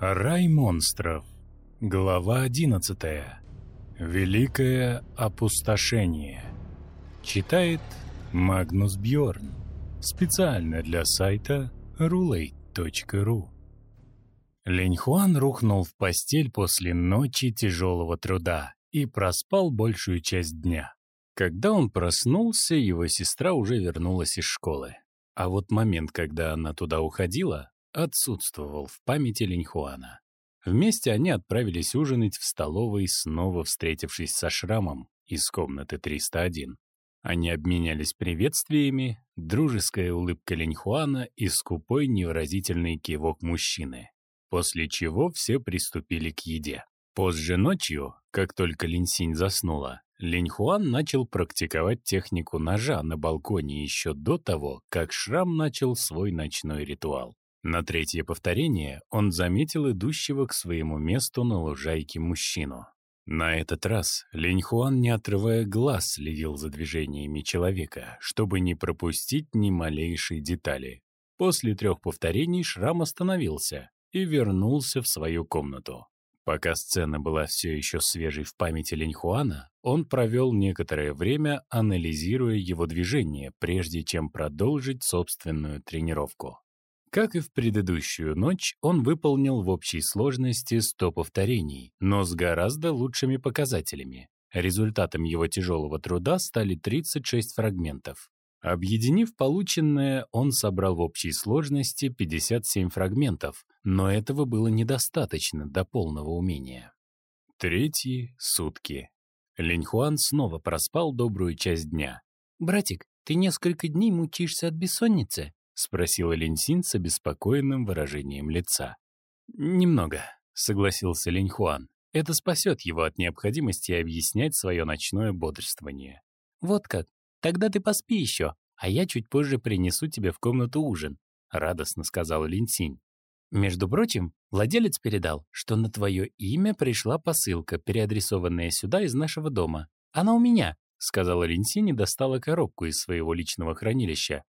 Рай монстров. Глава 11. Великое опустошение. Читает Магнус Бьорн. Специально для сайта rulate.ru. Леньхуан рухнул в постель после ночи тяжелого труда и проспал большую часть дня. Когда он проснулся, его сестра уже вернулась из школы. А вот момент, когда она туда уходила, отсутствовал в памяти Линьхуана. Вместе они отправились ужинать в столовой, снова встретившись со Шрамом из комнаты 301. Они обменялись приветствиями, дружеская улыбка Линьхуана и скупой невыразительный кивок мужчины, после чего все приступили к еде. Позже ночью, как только Линсинь заснула, Линьхуан начал практиковать технику ножа на балконе еще до того, как Шрам начал свой ночной ритуал. На третье повторение он заметил идущего к своему месту на лужайке мужчину. На этот раз Линьхуан, не отрывая глаз, следил за движениями человека, чтобы не пропустить ни малейшей детали. После трех повторений Шрам остановился и вернулся в свою комнату. Пока сцена была все еще свежей в памяти Линьхуана, он провел некоторое время, анализируя его движения, прежде чем продолжить собственную тренировку. Как и в предыдущую ночь, он выполнил в общей сложности 100 повторений, но с гораздо лучшими показателями. Результатом его тяжелого труда стали 36 фрагментов. Объединив полученное, он собрал в общей сложности 57 фрагментов, но этого было недостаточно до полного умения. Третьи сутки. Линьхуан снова проспал добрую часть дня. «Братик, ты несколько дней мучишься от бессонницы?» — спросила Ленсин с обеспокоенным выражением лица. «Немного», — согласился Леньхуан. «Это спасет его от необходимости объяснять свое ночное бодрствование». «Вот как? Тогда ты поспи еще, а я чуть позже принесу тебе в комнату ужин», — радостно сказала Линсинь. «Между прочим, владелец передал, что на твое имя пришла посылка, переадресованная сюда из нашего дома. Она у меня», — сказала Линсинь и достала коробку из своего личного хранилища.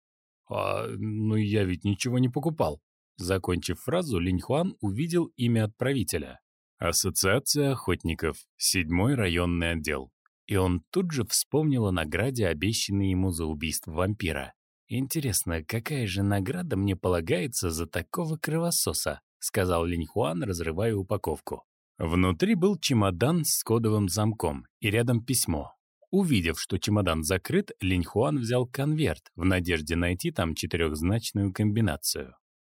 «А, ну я ведь ничего не покупал». Закончив фразу, Линьхуан увидел имя отправителя. Ассоциация охотников, седьмой районный отдел. И он тут же вспомнил о награде, обещанной ему за убийство вампира. «Интересно, какая же награда мне полагается за такого кровососа?» — сказал Линьхуан, разрывая упаковку. Внутри был чемодан с кодовым замком и рядом письмо, Увидев, что чемодан закрыт, Линьхуан взял конверт в надежде найти там четырехзначную комбинацию.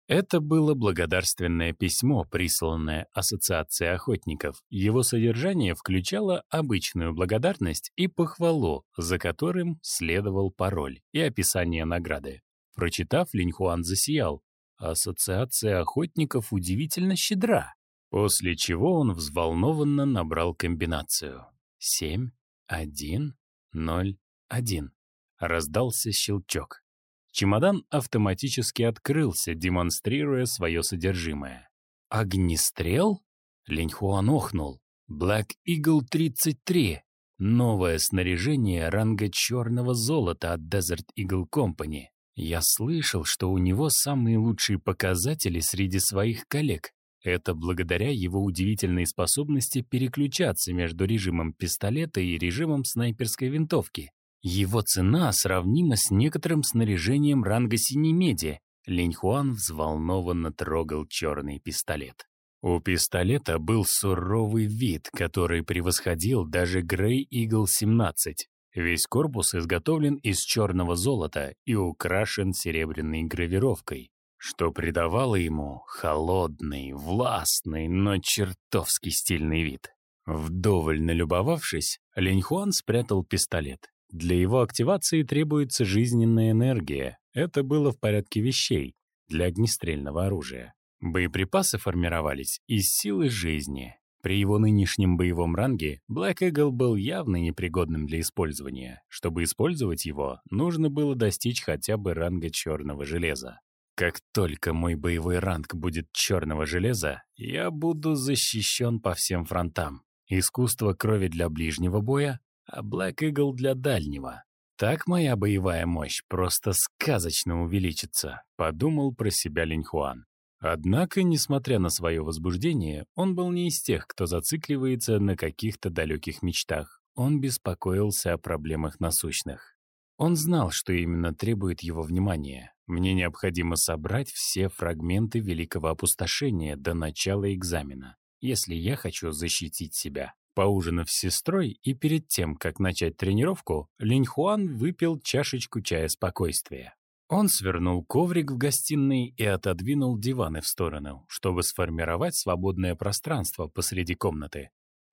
Это было благодарственное письмо, присланное Ассоциацией охотников. Его содержание включало обычную благодарность и похвалу, за которым следовал пароль и описание награды. Прочитав, Линьхуан засиял. Ассоциация охотников удивительно щедра. После чего он взволнованно набрал комбинацию. Семь, один, ноль, один. Раздался щелчок. Чемодан автоматически открылся, демонстрируя свое содержимое. Огнестрел? Линьхуан охнул. Black Eagle 33. Новое снаряжение ранга черного золота от Desert Eagle Company. Я слышал, что у него самые лучшие показатели среди своих коллег. Это благодаря его удивительной способности переключаться между режимом пистолета и режимом снайперской винтовки. Его цена сравнима с некоторым снаряжением ранга синей меди. Линьхуан взволнованно трогал черный пистолет. У пистолета был суровый вид, который превосходил даже Grey Eagle 17. Весь корпус изготовлен из черного золота и украшен серебряной гравировкой что придавало ему холодный, властный, но чертовски стильный вид. Вдоволь налюбовавшись, Леньхуан спрятал пистолет. Для его активации требуется жизненная энергия. Это было в порядке вещей для огнестрельного оружия. Боеприпасы формировались из силы жизни. При его нынешнем боевом ранге Black Eagle был явно непригодным для использования. Чтобы использовать его, нужно было достичь хотя бы ранга черного железа. Как только мой боевой ранг будет черного железа, я буду защищен по всем фронтам. Искусство крови для ближнего боя, а Black Eagle для дальнего. Так моя боевая мощь просто сказочно увеличится, подумал про себя Линьхуан. Однако, несмотря на свое возбуждение, он был не из тех, кто зацикливается на каких-то далеких мечтах. Он беспокоился о проблемах насущных. Он знал, что именно требует его внимания. Мне необходимо собрать все фрагменты Великого Опустошения до начала экзамена, если я хочу защитить себя. Поужинав с сестрой и перед тем, как начать тренировку, Линь Хуан выпил чашечку чая спокойствия. Он свернул коврик в гостиной и отодвинул диваны в сторону, чтобы сформировать свободное пространство посреди комнаты.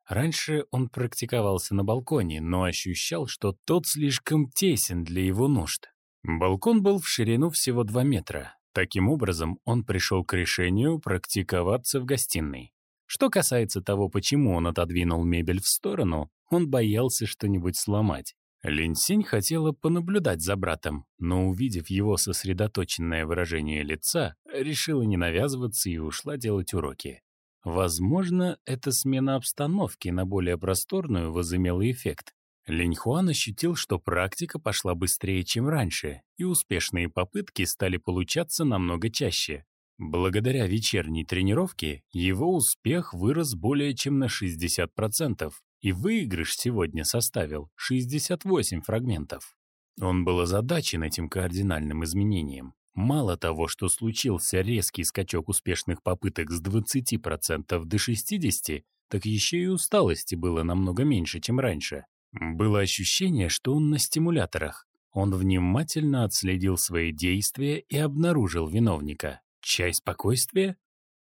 Раньше он практиковался на балконе, но ощущал, что тот слишком тесен для его нужд. Балкон был в ширину всего 2 метра. Таким образом, он пришел к решению практиковаться в гостиной. Что касается того, почему он отодвинул мебель в сторону, он боялся что-нибудь сломать. Линсинь хотела понаблюдать за братом, но, увидев его сосредоточенное выражение лица, решила не навязываться и ушла делать уроки. Возможно, эта смена обстановки на более просторную возымела эффект. Линьхуан ощутил, что практика пошла быстрее, чем раньше, и успешные попытки стали получаться намного чаще. Благодаря вечерней тренировке его успех вырос более чем на 60%, и выигрыш сегодня составил 68 фрагментов. Он был озадачен этим кардинальным изменением. Мало того, что случился резкий скачок успешных попыток с 20% до 60%, так еще и усталости было намного меньше, чем раньше. Было ощущение, что он на стимуляторах. Он внимательно отследил свои действия и обнаружил виновника. Чай спокойствия?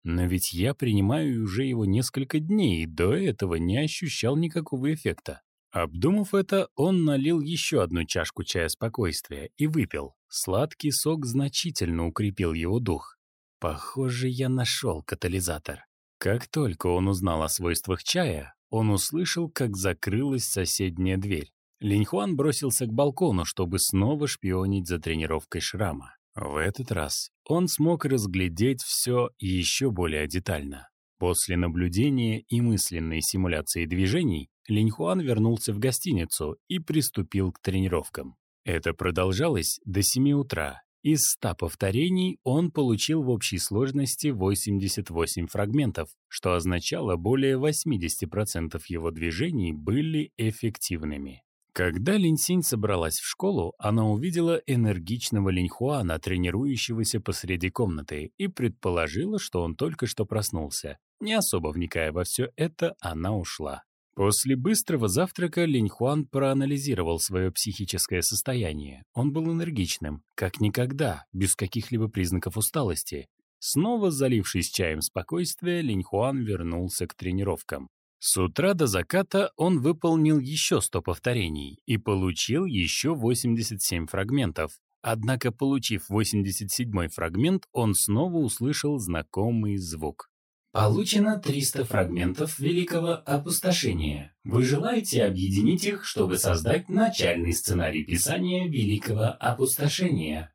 Но ведь я принимаю уже его несколько дней, и до этого не ощущал никакого эффекта. Обдумав это, он налил еще одну чашку чая спокойствия и выпил. Сладкий сок значительно укрепил его дух. Похоже, я нашел катализатор. Как только он узнал о свойствах чая, он услышал, как закрылась соседняя дверь. Линьхуан бросился к балкону, чтобы снова шпионить за тренировкой шрама. В этот раз он смог разглядеть все еще более детально. После наблюдения и мысленной симуляции движений Линьхуан вернулся в гостиницу и приступил к тренировкам. Это продолжалось до 7 утра. Из 100 повторений он получил в общей сложности 88 фрагментов, что означало более 80% его движений были эффективными. Когда Линсинь собралась в школу, она увидела энергичного Линьхуана, тренирующегося посреди комнаты, и предположила, что он только что проснулся. Не особо вникая во все это, она ушла. После быстрого завтрака Линьхуан проанализировал свое психическое состояние. Он был энергичным, как никогда, без каких-либо признаков усталости. Снова залившись чаем спокойствия, Линьхуан вернулся к тренировкам. С утра до заката он выполнил еще 100 повторений и получил еще 87 фрагментов. Однако, получив 87-й фрагмент, он снова услышал знакомый звук. Получено 300 фрагментов Великого Опустошения. Вы желаете объединить их, чтобы создать начальный сценарий писания Великого Опустошения.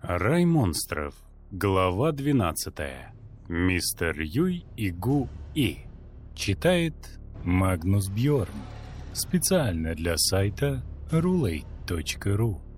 Рай монстров. Глава 12. Мистер Юй и Гу И. Читает Магнус Бьорн. Специально для сайта rulate.ru.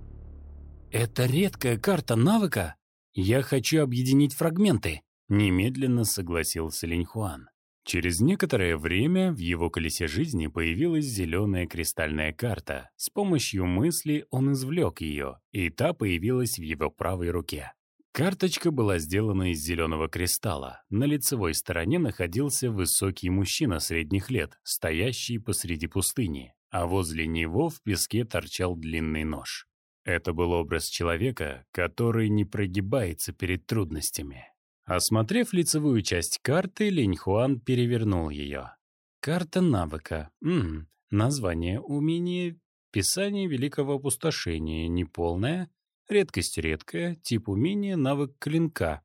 «Это редкая карта навыка? Я хочу объединить фрагменты», — немедленно согласился Линьхуан. Через некоторое время в его колесе жизни появилась зеленая кристальная карта. С помощью мысли он извлек ее, и та появилась в его правой руке. Карточка была сделана из зеленого кристалла. На лицевой стороне находился высокий мужчина средних лет, стоящий посреди пустыни, а возле него в песке торчал длинный нож. Это был образ человека, который не прогибается перед трудностями. Осмотрев лицевую часть карты, Линьхуан перевернул ее. Карта навыка. М Название умение Писание Великого Опустошения. Неполное. Редкость редкая. Тип умения навык клинка.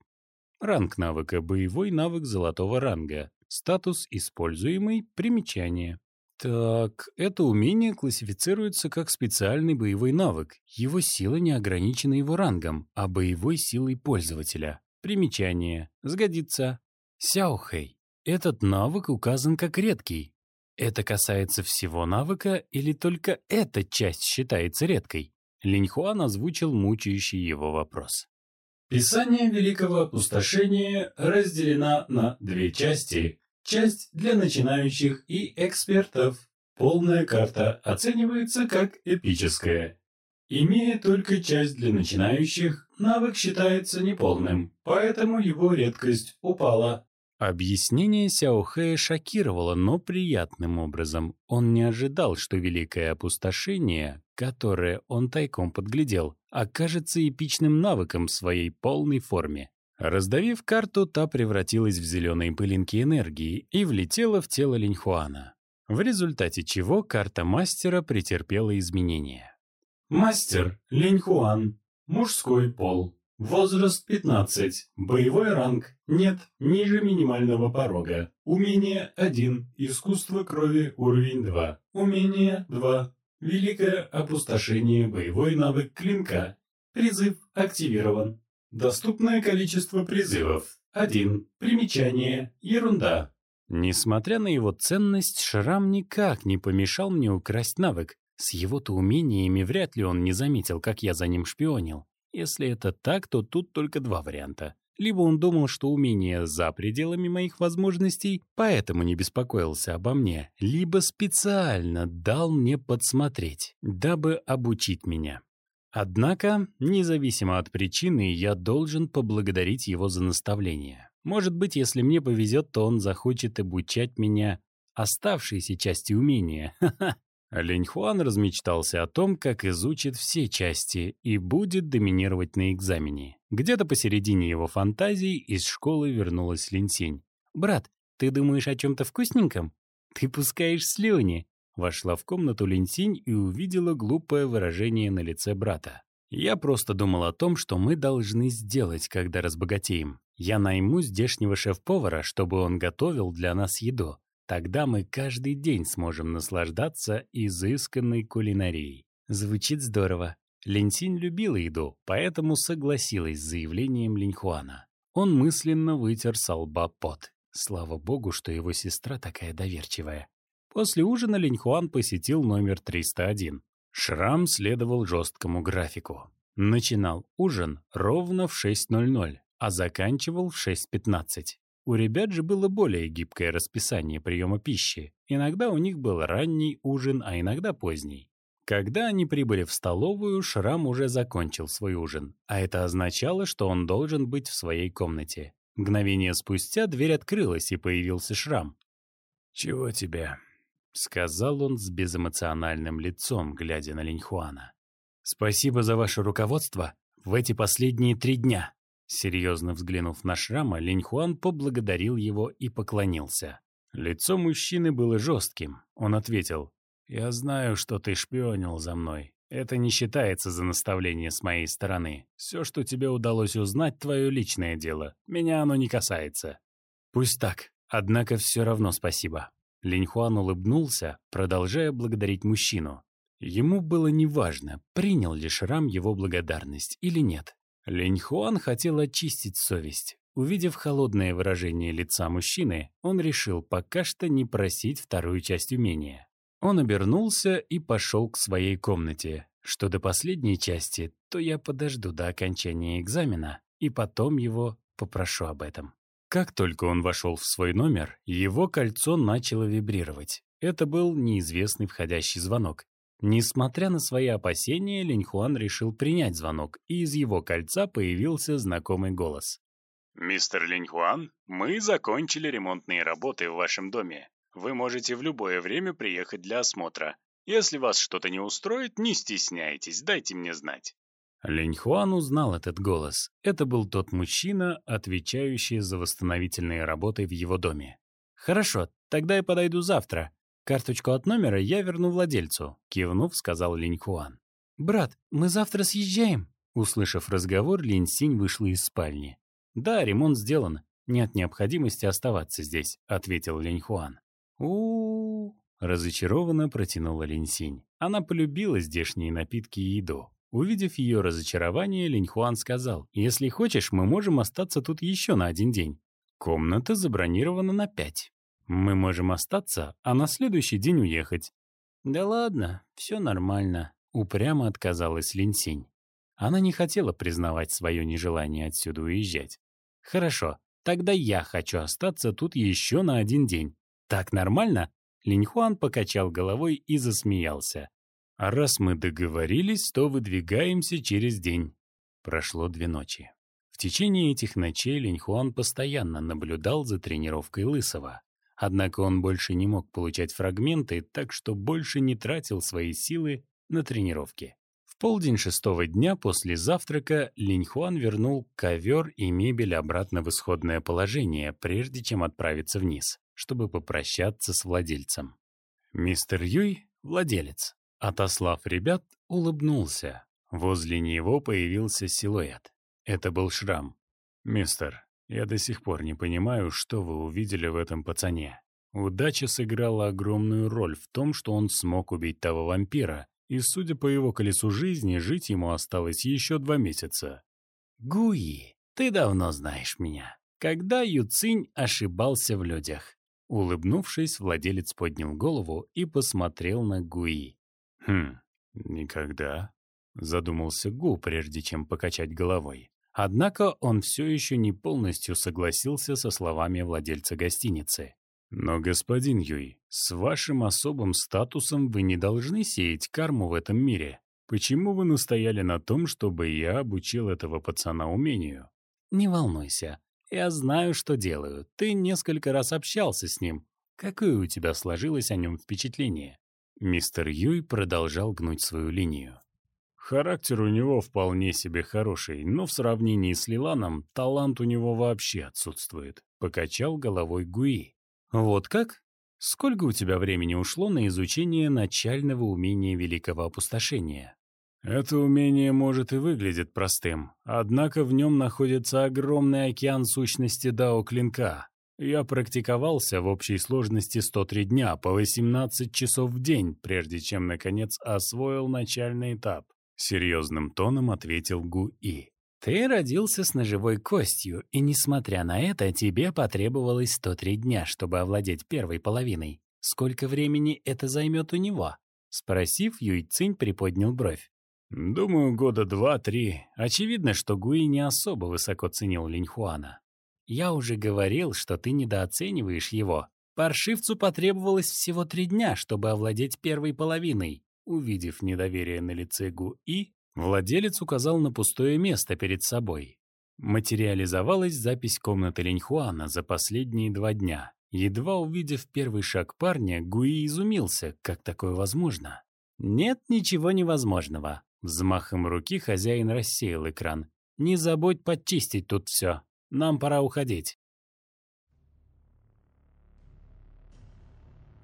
Ранг навыка боевой навык золотого ранга. Статус используемый. Примечание. Так, это умение классифицируется как специальный боевой навык. Его сила не ограничена его рангом, а боевой силой пользователя. Примечание. Сгодится. Сяохэй. Этот навык указан как редкий. Это касается всего навыка или только эта часть считается редкой? Линьхуан озвучил мучающий его вопрос. Писание Великого Опустошения разделено на две части. Часть для начинающих и экспертов. Полная карта оценивается как эпическая. Имея только часть для начинающих, навык считается неполным, поэтому его редкость упала. Объяснение Сяохэя шокировало, но приятным образом. Он не ожидал, что великое опустошение, которое он тайком подглядел, окажется эпичным навыком в своей полной форме. Раздавив карту, та превратилась в зеленые пылинки энергии и влетела в тело Линьхуана, в результате чего карта мастера претерпела изменения. Мастер Линьхуан. Мужской пол. Возраст 15. Боевой ранг. Нет, ниже минимального порога. Умение 1. Искусство крови уровень 2. Умение 2. Великое опустошение. Боевой навык клинка. Призыв активирован. Доступное количество призывов. 1. Примечание. Ерунда. Несмотря на его ценность, шрам никак не помешал мне украсть навык. С его-то умениями вряд ли он не заметил, как я за ним шпионил. Если это так, то тут только два варианта. Либо он думал, что умение за пределами моих возможностей, поэтому не беспокоился обо мне, либо специально дал мне подсмотреть, дабы обучить меня. Однако, независимо от причины, я должен поблагодарить его за наставление. Может быть, если мне повезет, то он захочет обучать меня оставшейся части умения. Ха-ха. Леньхуан размечтался о том, как изучит все части и будет доминировать на экзамене. Где-то посередине его фантазий из школы вернулась Линсень. «Брат, ты думаешь о чем-то вкусненьком? Ты пускаешь слюни!» Вошла в комнату Линсинь и увидела глупое выражение на лице брата. «Я просто думал о том, что мы должны сделать, когда разбогатеем. Я найму здешнего шеф-повара, чтобы он готовил для нас еду. Тогда мы каждый день сможем наслаждаться изысканной кулинарией. Звучит здорово. Линсинь любила еду, поэтому согласилась с заявлением Линьхуана. Он мысленно вытер со лба пот. Слава богу, что его сестра такая доверчивая. После ужина Линьхуан посетил номер 301. Шрам следовал жесткому графику. Начинал ужин ровно в 6.00, а заканчивал в 6.15. У ребят же было более гибкое расписание приема пищи. Иногда у них был ранний ужин, а иногда поздний. Когда они прибыли в столовую, Шрам уже закончил свой ужин, а это означало, что он должен быть в своей комнате. Мгновение спустя дверь открылась, и появился Шрам. «Чего тебе?» — сказал он с безэмоциональным лицом, глядя на Линьхуана. «Спасибо за ваше руководство в эти последние три дня», Серьезно взглянув на шрама, Линьхуан поблагодарил его и поклонился. Лицо мужчины было жестким. Он ответил, «Я знаю, что ты шпионил за мной. Это не считается за наставление с моей стороны. Все, что тебе удалось узнать, твое личное дело. Меня оно не касается». «Пусть так. Однако все равно спасибо». Линьхуан улыбнулся, продолжая благодарить мужчину. Ему было неважно, принял ли Шрам его благодарность или нет. Линьхуан хотел очистить совесть. Увидев холодное выражение лица мужчины, он решил пока что не просить вторую часть умения. Он обернулся и пошел к своей комнате. Что до последней части, то я подожду до окончания экзамена и потом его попрошу об этом. Как только он вошел в свой номер, его кольцо начало вибрировать. Это был неизвестный входящий звонок. Несмотря на свои опасения, Линьхуан решил принять звонок, и из его кольца появился знакомый голос. «Мистер Линьхуан, мы закончили ремонтные работы в вашем доме. Вы можете в любое время приехать для осмотра. Если вас что-то не устроит, не стесняйтесь, дайте мне знать». Линьхуан узнал этот голос. Это был тот мужчина, отвечающий за восстановительные работы в его доме. «Хорошо, тогда я подойду завтра. «Карточку от номера я верну владельцу», — кивнув, сказал Линьхуан. «Брат, мы завтра съезжаем?» Услышав разговор, Линь Синь вышла из спальни. «Да, ремонт сделан. Нет необходимости оставаться здесь», — ответил Линьхуан. у, -у, -у разочарованно протянула Линь Синь. Она полюбила здешние напитки и еду. Увидев ее разочарование, Линьхуан сказал, «Если хочешь, мы можем остаться тут еще на один день. Комната забронирована на пять». Мы можем остаться, а на следующий день уехать. Да ладно, все нормально. упрямо отказалась Линсинь. Она не хотела признавать свое нежелание отсюда уезжать. «Хорошо, тогда я хочу остаться тут еще на один день. Так нормально?» Линьхуан покачал головой и засмеялся. «А раз мы договорились, то выдвигаемся через день». Прошло две ночи. В течение этих ночей Линьхуан постоянно наблюдал за тренировкой Лысого. Однако он больше не мог получать фрагменты, так что больше не тратил свои силы на тренировки полдень шестого дня после завтрака Линьхуан вернул ковер и мебель обратно в исходное положение, прежде чем отправиться вниз, чтобы попрощаться с владельцем. Мистер Юй, владелец, отослав ребят, улыбнулся. Возле него появился силуэт. Это был шрам. «Мистер, я до сих пор не понимаю, что вы увидели в этом пацане. Удача сыграла огромную роль в том, что он смог убить того вампира, и, судя по его колесу жизни, жить ему осталось еще два месяца. «Гуи, ты давно знаешь меня. Когда Юцинь ошибался в людях?» Улыбнувшись, владелец поднял голову и посмотрел на Гуи. «Хм, никогда», — задумался Гу, прежде чем покачать головой. Однако он все еще не полностью согласился со словами владельца гостиницы. Но, господин Юй, с вашим особым статусом вы не должны сеять карму в этом мире. Почему вы настояли на том, чтобы я обучил этого пацана умению? Не волнуйся. Я знаю, что делаю. Ты несколько раз общался с ним. Какое у тебя сложилось о нем впечатление? Мистер Юй продолжал гнуть свою линию. Характер у него вполне себе хороший, но в сравнении с Лиланом талант у него вообще отсутствует. Покачал головой Гуи. Вот как? Сколько у тебя времени ушло на изучение начального умения великого опустошения? Это умение может и выглядит простым, однако в нем находится огромный океан сущности Дао Клинка. Я практиковался в общей сложности 103 дня по 18 часов в день, прежде чем, наконец, освоил начальный этап. Серьезным тоном ответил Гу И. Ты родился с ножевой костью, и, несмотря на это, тебе потребовалось 103 дня, чтобы овладеть первой половиной. Сколько времени это займет у него?» Спросив, Юй Цинь приподнял бровь. «Думаю, года два-три. Очевидно, что Гуи не особо высоко ценил Линьхуана. Я уже говорил, что ты недооцениваешь его. Паршивцу потребовалось всего три дня, чтобы овладеть первой половиной». Увидев недоверие на лице Гуи, Владелец указал на пустое место перед собой. Материализовалась запись комнаты Леньхуана за последние два дня. Едва увидев первый шаг парня, Гуи изумился, как такое возможно. «Нет ничего невозможного». Взмахом руки хозяин рассеял экран. «Не забудь подчистить тут все. Нам пора уходить».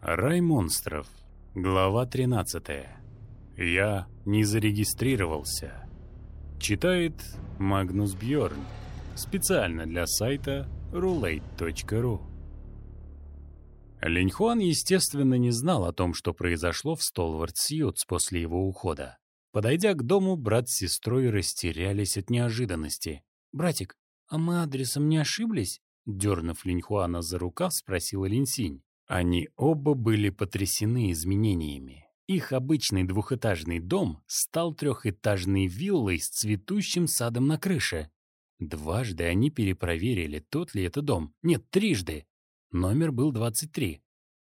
Рай монстров. Глава тринадцатая. Я не зарегистрировался. Читает Магнус Бьорн. Специально для сайта roulette.ru. Линьхуан, естественно, не знал о том, что произошло в Столвард Сьютс после его ухода. Подойдя к дому, брат с сестрой растерялись от неожиданности. «Братик, а мы адресом не ошиблись?» Дернув Линьхуана за рукав, спросила Линсинь. Они оба были потрясены изменениями. Их обычный двухэтажный дом стал трехэтажной виллой с цветущим садом на крыше. Дважды они перепроверили, тот ли это дом. Нет, трижды. Номер был 23.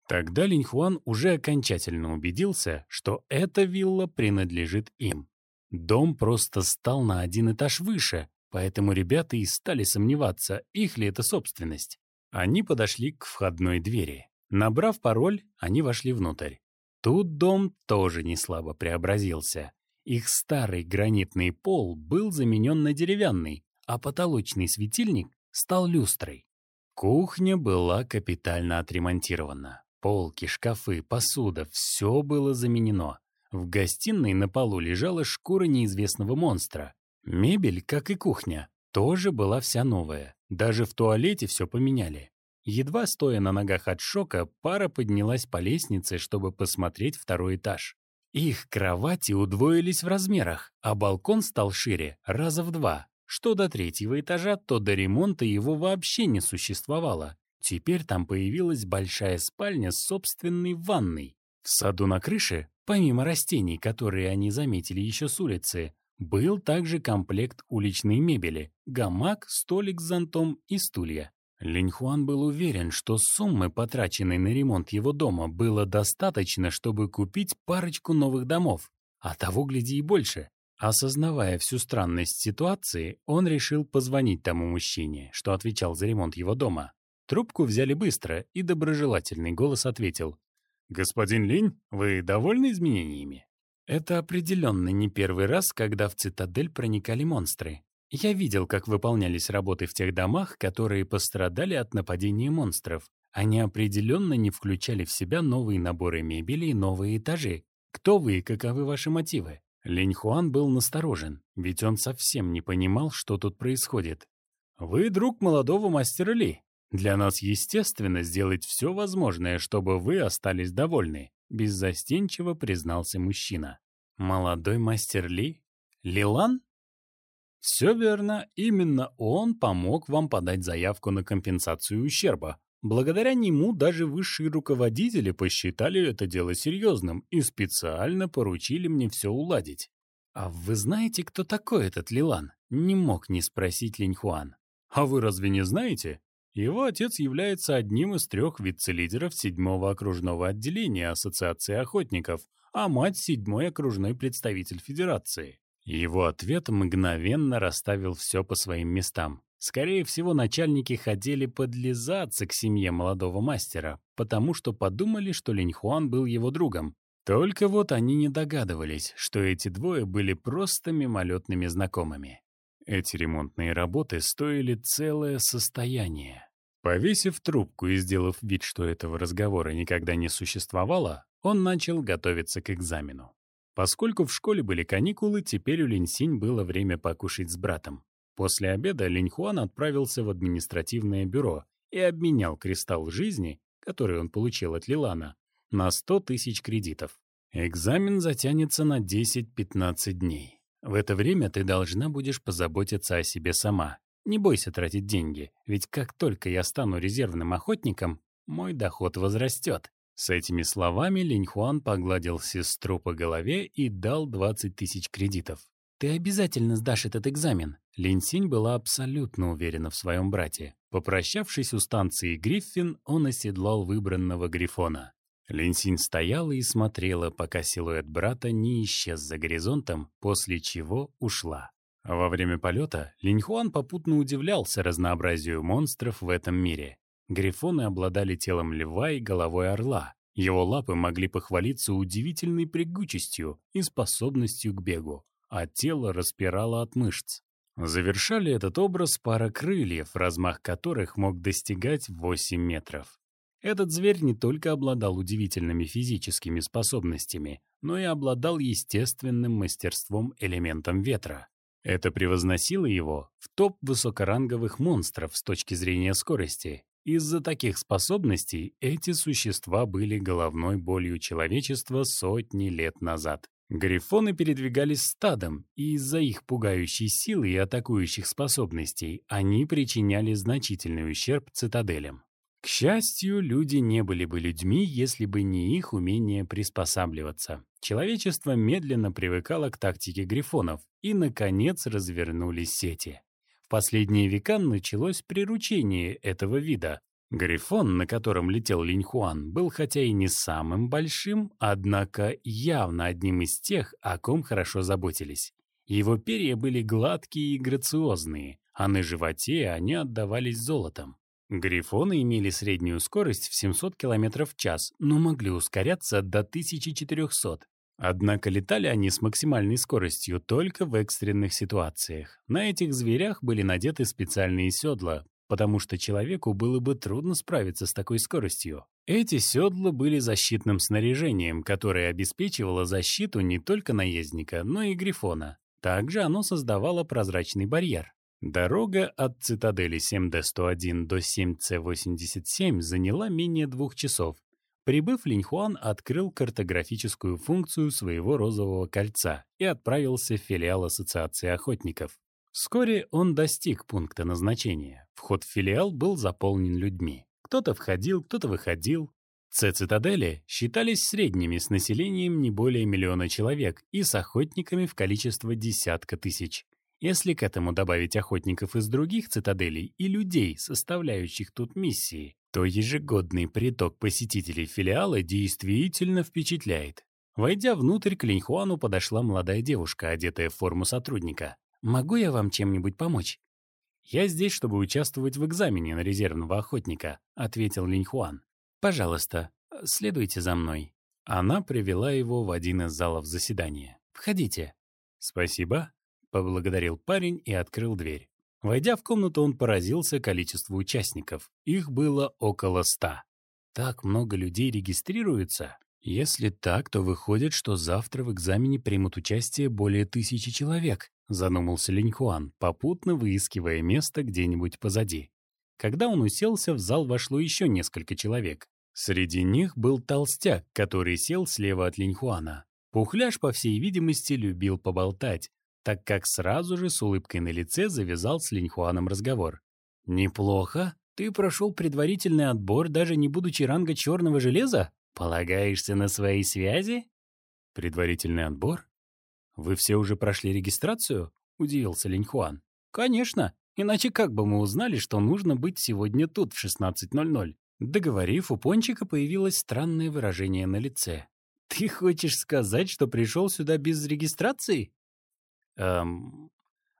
Тогда Линьхуан уже окончательно убедился, что эта вилла принадлежит им. Дом просто стал на один этаж выше, поэтому ребята и стали сомневаться, их ли это собственность. Они подошли к входной двери. Набрав пароль, они вошли внутрь. Тут дом тоже не слабо преобразился. Их старый гранитный пол был заменен на деревянный, а потолочный светильник стал люстрой. Кухня была капитально отремонтирована. Полки, шкафы, посуда — все было заменено. В гостиной на полу лежала шкура неизвестного монстра. Мебель, как и кухня, тоже была вся новая. Даже в туалете все поменяли. Едва стоя на ногах от шока, пара поднялась по лестнице, чтобы посмотреть второй этаж. Их кровати удвоились в размерах, а балкон стал шире раза в два. Что до третьего этажа, то до ремонта его вообще не существовало. Теперь там появилась большая спальня с собственной ванной. В саду на крыше Помимо растений, которые они заметили еще с улицы, был также комплект уличной мебели, гамак, столик с зонтом и стулья. Линьхуан был уверен, что суммы, потраченной на ремонт его дома, было достаточно, чтобы купить парочку новых домов, а того, гляди, и больше. Осознавая всю странность ситуации, он решил позвонить тому мужчине, что отвечал за ремонт его дома. Трубку взяли быстро, и доброжелательный голос ответил. «Господин Линь, вы довольны изменениями?» Это определенно не первый раз, когда в цитадель проникали монстры. Я видел, как выполнялись работы в тех домах, которые пострадали от нападения монстров. Они определенно не включали в себя новые наборы мебели и новые этажи. Кто вы и каковы ваши мотивы? Линь Хуан был насторожен, ведь он совсем не понимал, что тут происходит. «Вы друг молодого мастера Ли. Для нас естественно сделать все возможное, чтобы вы остались довольны», беззастенчиво признался мужчина. «Молодой мастер Ли? Лилан?» Все верно, именно он помог вам подать заявку на компенсацию ущерба. Благодаря нему даже высшие руководители посчитали это дело серьезным и специально поручили мне все уладить. «А вы знаете, кто такой этот Лилан?» — не мог не спросить Линьхуан. «А вы разве не знаете? Его отец является одним из трех вице-лидеров седьмого окружного отделения Ассоциации охотников, а мать — седьмой окружной представитель Федерации. Его ответ мгновенно расставил все по своим местам. Скорее всего, начальники хотели подлизаться к семье молодого мастера, потому что подумали, что Линьхуан был его другом. Только вот они не догадывались, что эти двое были просто мимолетными знакомыми. Эти ремонтные работы стоили целое состояние. Повесив трубку и сделав вид, что этого разговора никогда не существовало, он начал готовиться к экзамену. Поскольку в школе были каникулы, теперь у Линьсинь было время покушать с братом. После обеда Линьхуан отправился в административное бюро и обменял кристалл жизни, который он получил от Лилана, на 100 тысяч кредитов. Экзамен затянется на 10-15 дней. В это время ты должна будешь позаботиться о себе сама. Не бойся тратить деньги, ведь как только я стану резервным охотником, мой доход возрастет. С этими словами Линьхуан погладил сестру по голове и дал 20 тысяч кредитов. «Ты обязательно сдашь этот экзамен». Линсинь была абсолютно уверена в своем брате. Попрощавшись у станции Гриффин, он оседлал выбранного Грифона. Линсинь стояла и смотрела, пока силуэт брата не исчез за горизонтом, после чего ушла. Во время полета Линьхуан попутно удивлялся разнообразию монстров в этом мире. Грифоны обладали телом льва и головой орла. Его лапы могли похвалиться удивительной прыгучестью и способностью к бегу, а тело распирало от мышц. Завершали этот образ пара крыльев, размах которых мог достигать 8 метров. Этот зверь не только обладал удивительными физическими способностями, но и обладал естественным мастерством элементом ветра. Это превозносило его в топ высокоранговых монстров с точки зрения скорости из-за таких способностей эти существа были головной болью человечества сотни лет назад. Грифоны передвигались стадом, и из-за их пугающей силы и атакующих способностей они причиняли значительный ущерб цитаделям. К счастью, люди не были бы людьми, если бы не их умение приспосабливаться. Человечество медленно привыкало к тактике грифонов, и, наконец, развернулись сети последние века началось приручение этого вида. Грифон, на котором летел Линьхуан, был хотя и не самым большим, однако явно одним из тех, о ком хорошо заботились. Его перья были гладкие и грациозные, а на животе они отдавались золотом. Грифоны имели среднюю скорость в 700 км в час, но могли ускоряться до 1400. Однако летали они с максимальной скоростью только в экстренных ситуациях. На этих зверях были надеты специальные седла, потому что человеку было бы трудно справиться с такой скоростью. Эти седла были защитным снаряжением, которое обеспечивало защиту не только наездника, но и грифона. Также оно создавало прозрачный барьер. Дорога от цитадели 7D101 до 7C87 заняла менее двух часов, Прибыв, Линьхуан открыл картографическую функцию своего розового кольца и отправился в филиал Ассоциации охотников. Вскоре он достиг пункта назначения. Вход в филиал был заполнен людьми. Кто-то входил, кто-то выходил. С-цитадели считались средними с населением не более миллиона человек и с охотниками в количество десятка тысяч. Если к этому добавить охотников из других цитаделей и людей, составляющих тут миссии, то ежегодный приток посетителей филиала действительно впечатляет. Войдя внутрь, к Линьхуану подошла молодая девушка, одетая в форму сотрудника. «Могу я вам чем-нибудь помочь?» «Я здесь, чтобы участвовать в экзамене на резервного охотника», — ответил Линьхуан. «Пожалуйста, следуйте за мной». Она привела его в один из залов заседания. «Входите». «Спасибо», Поблагодарил парень и открыл дверь. Войдя в комнату, он поразился количеству участников. Их было около ста. Так много людей регистрируется? Если так, то выходит, что завтра в экзамене примут участие более тысячи человек, задумался Линьхуан, попутно выискивая место где-нибудь позади. Когда он уселся, в зал вошло еще несколько человек. Среди них был толстяк, который сел слева от Линьхуана. Пухляш, по всей видимости, любил поболтать, так как сразу же с улыбкой на лице завязал с Линьхуаном разговор. «Неплохо. Ты прошел предварительный отбор, даже не будучи ранга черного железа? Полагаешься на свои связи?» «Предварительный отбор? Вы все уже прошли регистрацию?» — удивился Линьхуан. «Конечно. Иначе как бы мы узнали, что нужно быть сегодня тут в 16.00?» Договорив, у Пончика появилось странное выражение на лице. «Ты хочешь сказать, что пришел сюда без регистрации?» Эм...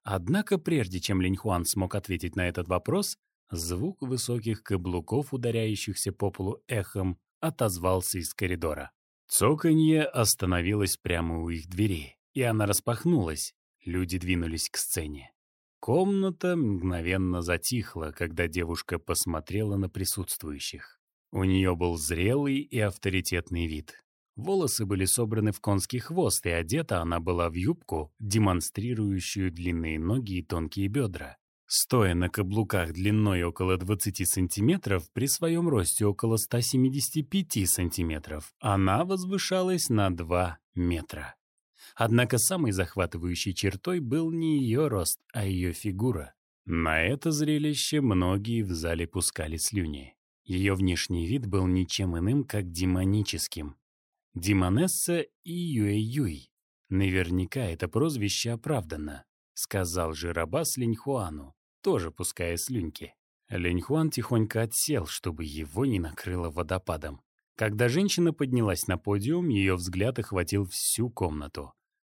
Однако прежде чем Линьхуан смог ответить на этот вопрос, звук высоких каблуков, ударяющихся по полу эхом, отозвался из коридора. Цоканье остановилось прямо у их двери, и она распахнулась. Люди двинулись к сцене. Комната мгновенно затихла, когда девушка посмотрела на присутствующих. У нее был зрелый и авторитетный вид. Волосы были собраны в конский хвост, и одета она была в юбку, демонстрирующую длинные ноги и тонкие бедра. Стоя на каблуках длиной около 20 сантиметров, при своем росте около 175 сантиметров, она возвышалась на 2 метра. Однако самой захватывающей чертой был не ее рост, а ее фигура. На это зрелище многие в зале пускали слюни. Ее внешний вид был ничем иным, как демоническим. Димонесса и Юэ-Юй. Наверняка это прозвище оправдано, сказал же Рабас Линьхуану, тоже пуская слюньки. Линьхуан тихонько отсел, чтобы его не накрыло водопадом. Когда женщина поднялась на подиум, ее взгляд охватил всю комнату.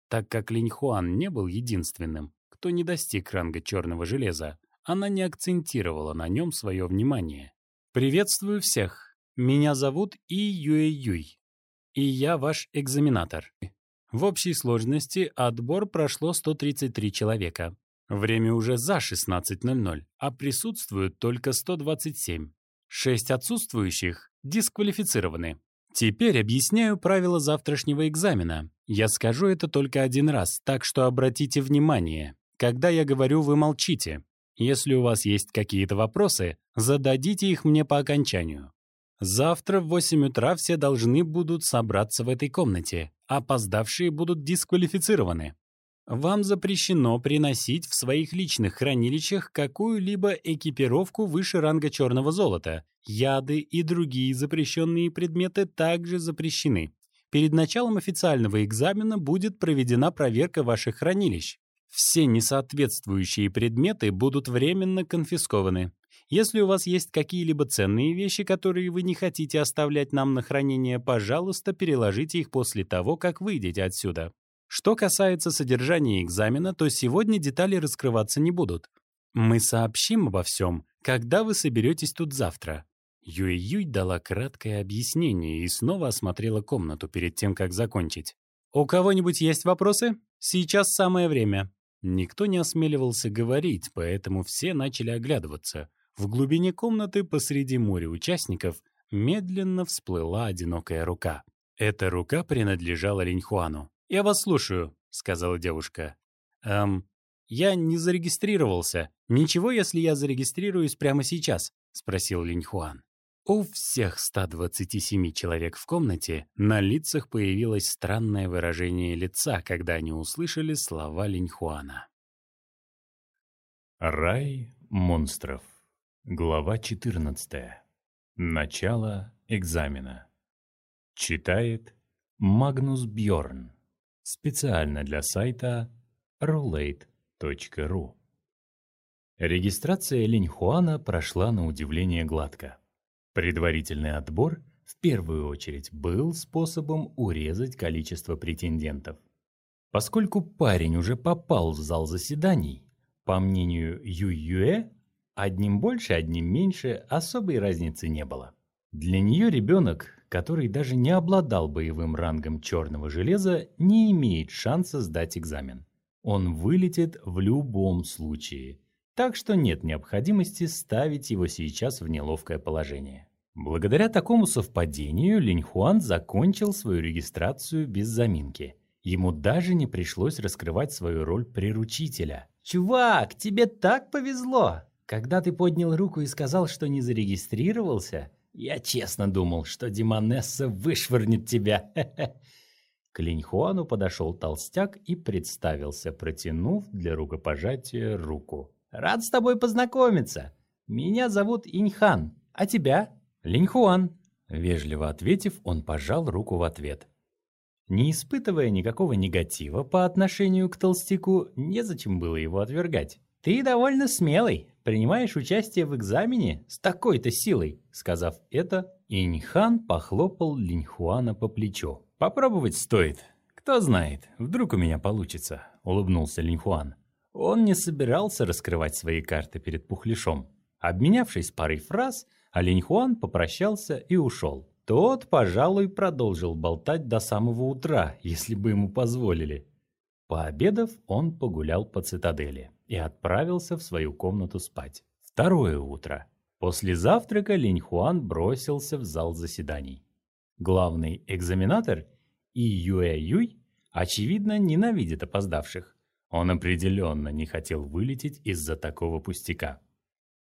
Так как Линьхуан не был единственным, кто не достиг ранга черного железа, она не акцентировала на нем свое внимание. «Приветствую всех. Меня зовут И Юэ-Юй и я ваш экзаменатор. В общей сложности отбор прошло 133 человека. Время уже за 16.00, а присутствуют только 127. Шесть отсутствующих дисквалифицированы. Теперь объясняю правила завтрашнего экзамена. Я скажу это только один раз, так что обратите внимание. Когда я говорю, вы молчите. Если у вас есть какие-то вопросы, зададите их мне по окончанию. Завтра в 8 утра все должны будут собраться в этой комнате. Опоздавшие будут дисквалифицированы. Вам запрещено приносить в своих личных хранилищах какую-либо экипировку выше ранга черного золота. Яды и другие запрещенные предметы также запрещены. Перед началом официального экзамена будет проведена проверка ваших хранилищ. Все несоответствующие предметы будут временно конфискованы. Если у вас есть какие-либо ценные вещи, которые вы не хотите оставлять нам на хранение, пожалуйста, переложите их после того, как выйдете отсюда. Что касается содержания экзамена, то сегодня детали раскрываться не будут. Мы сообщим обо всем, когда вы соберетесь тут завтра. Юй-Юй дала краткое объяснение и снова осмотрела комнату перед тем, как закончить. «У кого-нибудь есть вопросы? Сейчас самое время». Никто не осмеливался говорить, поэтому все начали оглядываться. В глубине комнаты посреди моря участников медленно всплыла одинокая рука. Эта рука принадлежала Линьхуану. «Я вас слушаю», — сказала девушка. «Эм, я не зарегистрировался. Ничего, если я зарегистрируюсь прямо сейчас?» — спросил Линьхуан. У всех 127 человек в комнате на лицах появилось странное выражение лица, когда они услышали слова Линьхуана. Рай монстров Глава 14. Начало экзамена. Читает Магнус Бьорн. Специально для сайта roulette.ru Регистрация Линьхуана прошла на удивление гладко. Предварительный отбор в первую очередь был способом урезать количество претендентов. Поскольку парень уже попал в зал заседаний, по мнению Юй-Юэ, одним больше, одним меньше особой разницы не было. Для нее ребенок, который даже не обладал боевым рангом черного железа, не имеет шанса сдать экзамен. Он вылетит в любом случае – так что нет необходимости ставить его сейчас в неловкое положение. Благодаря такому совпадению Линьхуан закончил свою регистрацию без заминки. Ему даже не пришлось раскрывать свою роль приручителя. «Чувак, тебе так повезло! Когда ты поднял руку и сказал, что не зарегистрировался, я честно думал, что Димонесса вышвырнет тебя. К Линьхуану подошел толстяк и представился, протянув для рукопожатия руку. Рад с тобой познакомиться. Меня зовут Иньхан, а тебя? Линьхуан. Вежливо ответив, он пожал руку в ответ. Не испытывая никакого негатива по отношению к толстяку, незачем было его отвергать. «Ты довольно смелый, принимаешь участие в экзамене с такой-то силой», сказав это, Иньхан похлопал Линьхуана по плечу. «Попробовать стоит. Кто знает, вдруг у меня получится», улыбнулся Линьхуан. Он не собирался раскрывать свои карты перед Пухляшом. Обменявшись парой фраз, Олень Хуан попрощался и ушел. Тот, пожалуй, продолжил болтать до самого утра, если бы ему позволили. Пообедав, он погулял по цитадели и отправился в свою комнату спать. Второе утро. После завтрака Линь Хуан бросился в зал заседаний. Главный экзаменатор И Юэ Юй, очевидно, ненавидит опоздавших. Он определенно не хотел вылететь из-за такого пустяка.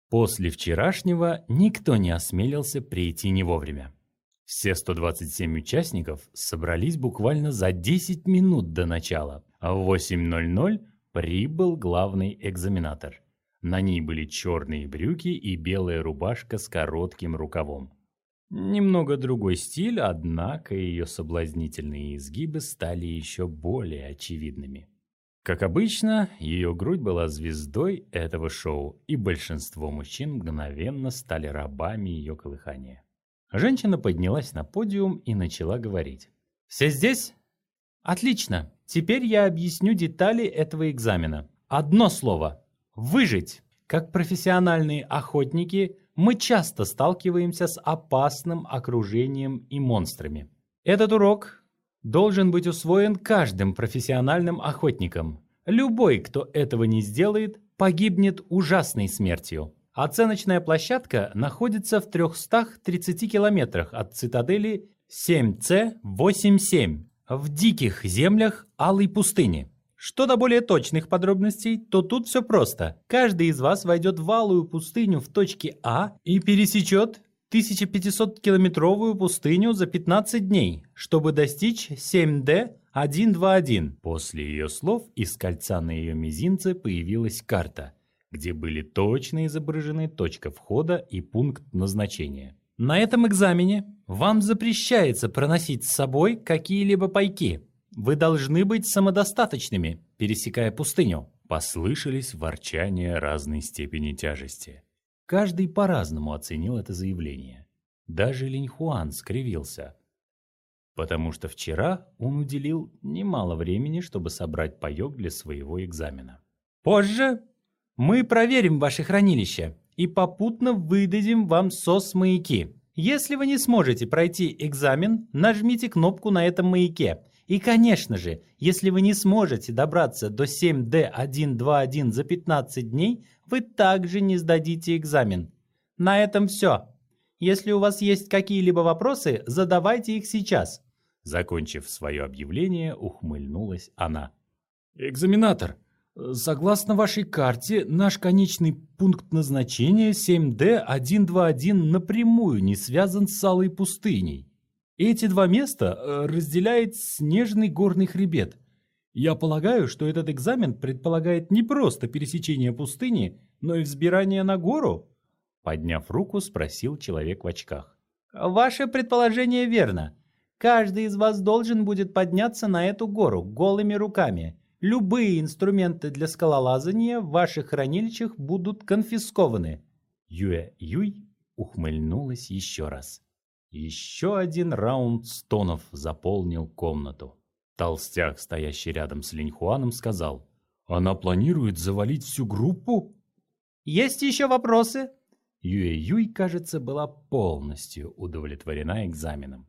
После вчерашнего никто не осмелился прийти не вовремя. Все 127 участников собрались буквально за 10 минут до начала, а в 8.00 прибыл главный экзаменатор. На ней были черные брюки и белая рубашка с коротким рукавом. Немного другой стиль, однако ее соблазнительные изгибы стали еще более очевидными. Как обычно, ее грудь была звездой этого шоу, и большинство мужчин мгновенно стали рабами ее колыхания. Женщина поднялась на подиум и начала говорить. «Все здесь? Отлично. Теперь я объясню детали этого экзамена. Одно слово. Выжить. Как профессиональные охотники, мы часто сталкиваемся с опасным окружением и монстрами. Этот урок должен быть усвоен каждым профессиональным охотником. Любой, кто этого не сделает, погибнет ужасной смертью. Оценочная площадка находится в 330 километрах от цитадели 7C87 в диких землях Алой пустыни. Что до более точных подробностей, то тут все просто. Каждый из вас войдет в Алую пустыню в точке А и пересечет 1500-километровую пустыню за 15 дней, чтобы достичь 7D121. После ее слов из кольца на ее мизинце появилась карта, где были точно изображены точка входа и пункт назначения. На этом экзамене вам запрещается проносить с собой какие-либо пайки. Вы должны быть самодостаточными, пересекая пустыню. Послышались ворчания разной степени тяжести. Каждый по-разному оценил это заявление. Даже Линьхуан скривился. Потому что вчера он уделил немало времени, чтобы собрать паёк для своего экзамена. «Позже мы проверим ваше хранилище и попутно выдадим вам СОС-маяки. Если вы не сможете пройти экзамен, нажмите кнопку на этом маяке. И, конечно же, если вы не сможете добраться до 7D121 за 15 дней, вы также не сдадите экзамен. На этом все. Если у вас есть какие-либо вопросы, задавайте их сейчас. Закончив свое объявление, ухмыльнулась она. «Экзаменатор, согласно вашей карте, наш конечный пункт назначения 7D121 напрямую не связан с Алой пустыней. Эти два места э, разделяет снежный горный хребет – я полагаю, что этот экзамен предполагает не просто пересечение пустыни, но и взбирание на гору?» Подняв руку, спросил человек в очках. «Ваше предположение верно. Каждый из вас должен будет подняться на эту гору голыми руками. Любые инструменты для скалолазания в ваших хранилищах будут конфискованы. Юэ Юй ухмыльнулась еще раз. Еще один раунд стонов заполнил комнату. Толстяк, стоящий рядом с Линьхуаном, сказал, «Она планирует завалить всю группу?» «Есть еще вопросы?» Юэ-Юй, кажется, была полностью удовлетворена экзаменом.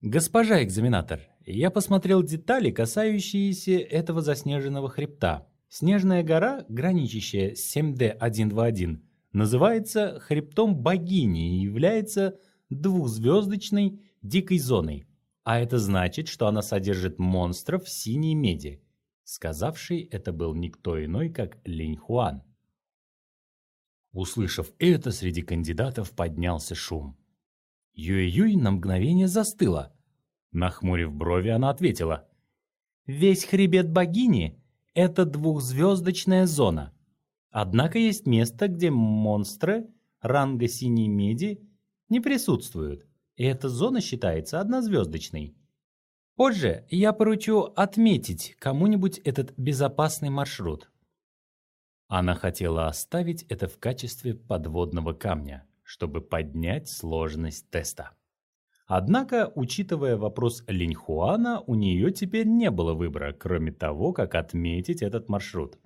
«Госпожа экзаменатор, я посмотрел детали, касающиеся этого заснеженного хребта. Снежная гора, граничащая с 7D121, называется хребтом богини и является двухзвездочной дикой зоной. А это значит, что она содержит монстров синей меди. Сказавший это был никто иной, как Линь Хуан. Услышав это, среди кандидатов поднялся шум. Юй-Юй на мгновение застыла. Нахмурив брови, она ответила. «Весь хребет богини — это двухзвездочная зона. Однако есть место, где монстры ранга синей меди не присутствуют, и эта зона считается однозвездочной. Позже я поручу отметить кому-нибудь этот безопасный маршрут. Она хотела оставить это в качестве подводного камня, чтобы поднять сложность теста. Однако, учитывая вопрос Линьхуана, у нее теперь не было выбора, кроме того, как отметить этот маршрут.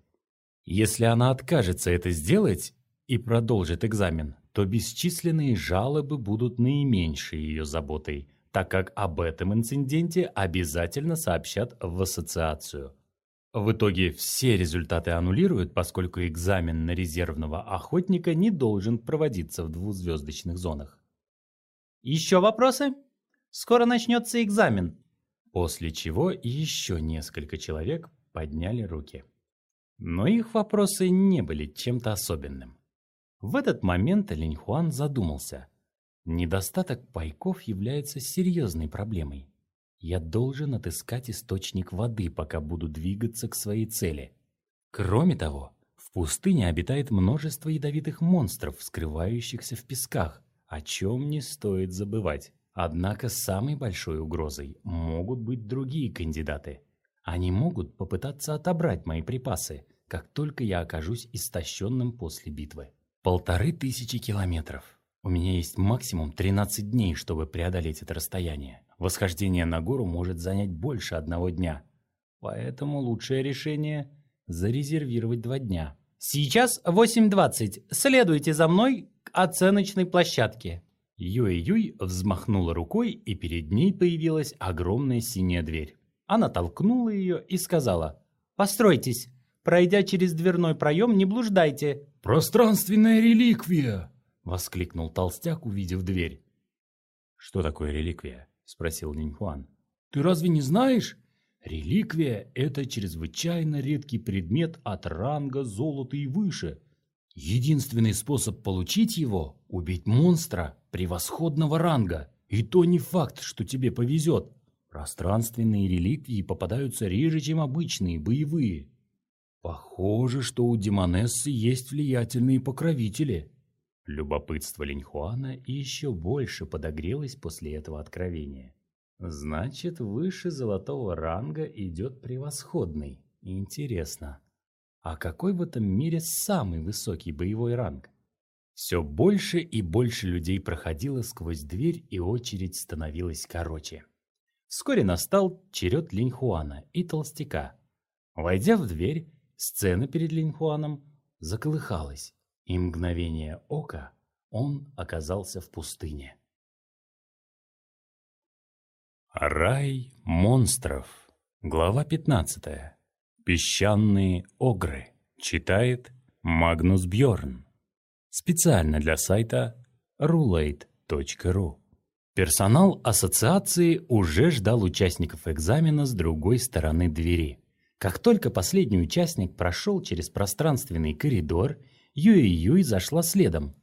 Если она откажется это сделать и продолжит экзамен, то бесчисленные жалобы будут наименьшей ее заботой, так как об этом инциденте обязательно сообщат в ассоциацию. В итоге все результаты аннулируют, поскольку экзамен на резервного охотника не должен проводиться в двузвездочных зонах. Еще вопросы? Скоро начнется экзамен. После чего еще несколько человек подняли руки. Но их вопросы не были чем-то особенным. В этот момент Линьхуан задумался. Недостаток пайков является серьезной проблемой. Я должен отыскать источник воды, пока буду двигаться к своей цели. Кроме того, в пустыне обитает множество ядовитых монстров, скрывающихся в песках, о чем не стоит забывать. Однако самой большой угрозой могут быть другие кандидаты. Они могут попытаться отобрать мои припасы, как только я окажусь истощенным после битвы. Полторы тысячи километров. У меня есть максимум 13 дней, чтобы преодолеть это расстояние. Восхождение на гору может занять больше одного дня. Поэтому лучшее решение – зарезервировать два дня. Сейчас 8.20. Следуйте за мной к оценочной площадке. Юэ-Юй взмахнула рукой, и перед ней появилась огромная синяя дверь. Она толкнула ее и сказала «Постройтесь, пройдя через дверной проем, не блуждайте, «Пространственная реликвия!» — воскликнул толстяк, увидев дверь. «Что такое реликвия?» — спросил Ниньхуан. «Ты разве не знаешь? Реликвия — это чрезвычайно редкий предмет от ранга золота и выше. Единственный способ получить его — убить монстра превосходного ранга. И то не факт, что тебе повезет. Пространственные реликвии попадаются реже, чем обычные, боевые. Похоже, что у Демонессы есть влиятельные покровители. Любопытство Линьхуана еще больше подогрелось после этого откровения. Значит, выше золотого ранга идет превосходный. Интересно. А какой в этом мире самый высокий боевой ранг? Все больше и больше людей проходило сквозь дверь, и очередь становилась короче. Вскоре настал черед Линьхуана и Толстяка. Войдя в дверь, Сцена перед Линьхуаном заколыхалась, и мгновение ока он оказался в пустыне. Рай монстров. Глава 15. Песчаные огры. Читает Магнус Бьорн. Специально для сайта roulette.ru. Персонал ассоциации уже ждал участников экзамена с другой стороны двери. Как только последний участник прошел через пространственный коридор, Юй-Юй зашла следом.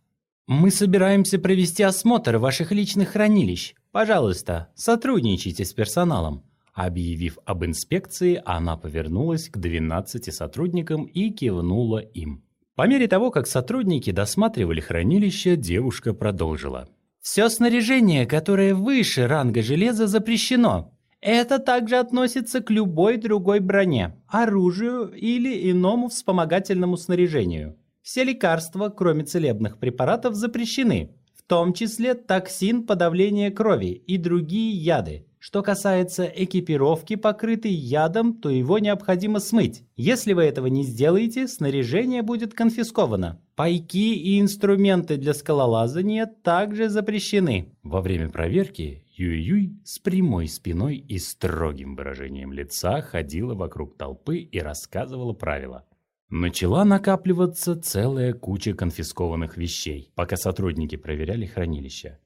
«Мы собираемся провести осмотр ваших личных хранилищ. Пожалуйста, сотрудничайте с персоналом». Объявив об инспекции, она повернулась к 12 сотрудникам и кивнула им. По мере того, как сотрудники досматривали хранилище, девушка продолжила. Все снаряжение, которое выше ранга железа, запрещено. Это также относится к любой другой броне, оружию или иному вспомогательному снаряжению. Все лекарства, кроме целебных препаратов, запрещены, в том числе токсин подавления крови и другие яды. Что касается экипировки, покрытой ядом, то его необходимо смыть. Если вы этого не сделаете, снаряжение будет конфисковано. Пайки и инструменты для скалолазания также запрещены. Во время проверки Юй-Юй с прямой спиной и строгим выражением лица ходила вокруг толпы и рассказывала правила. Начала накапливаться целая куча конфискованных вещей, пока сотрудники проверяли хранилище.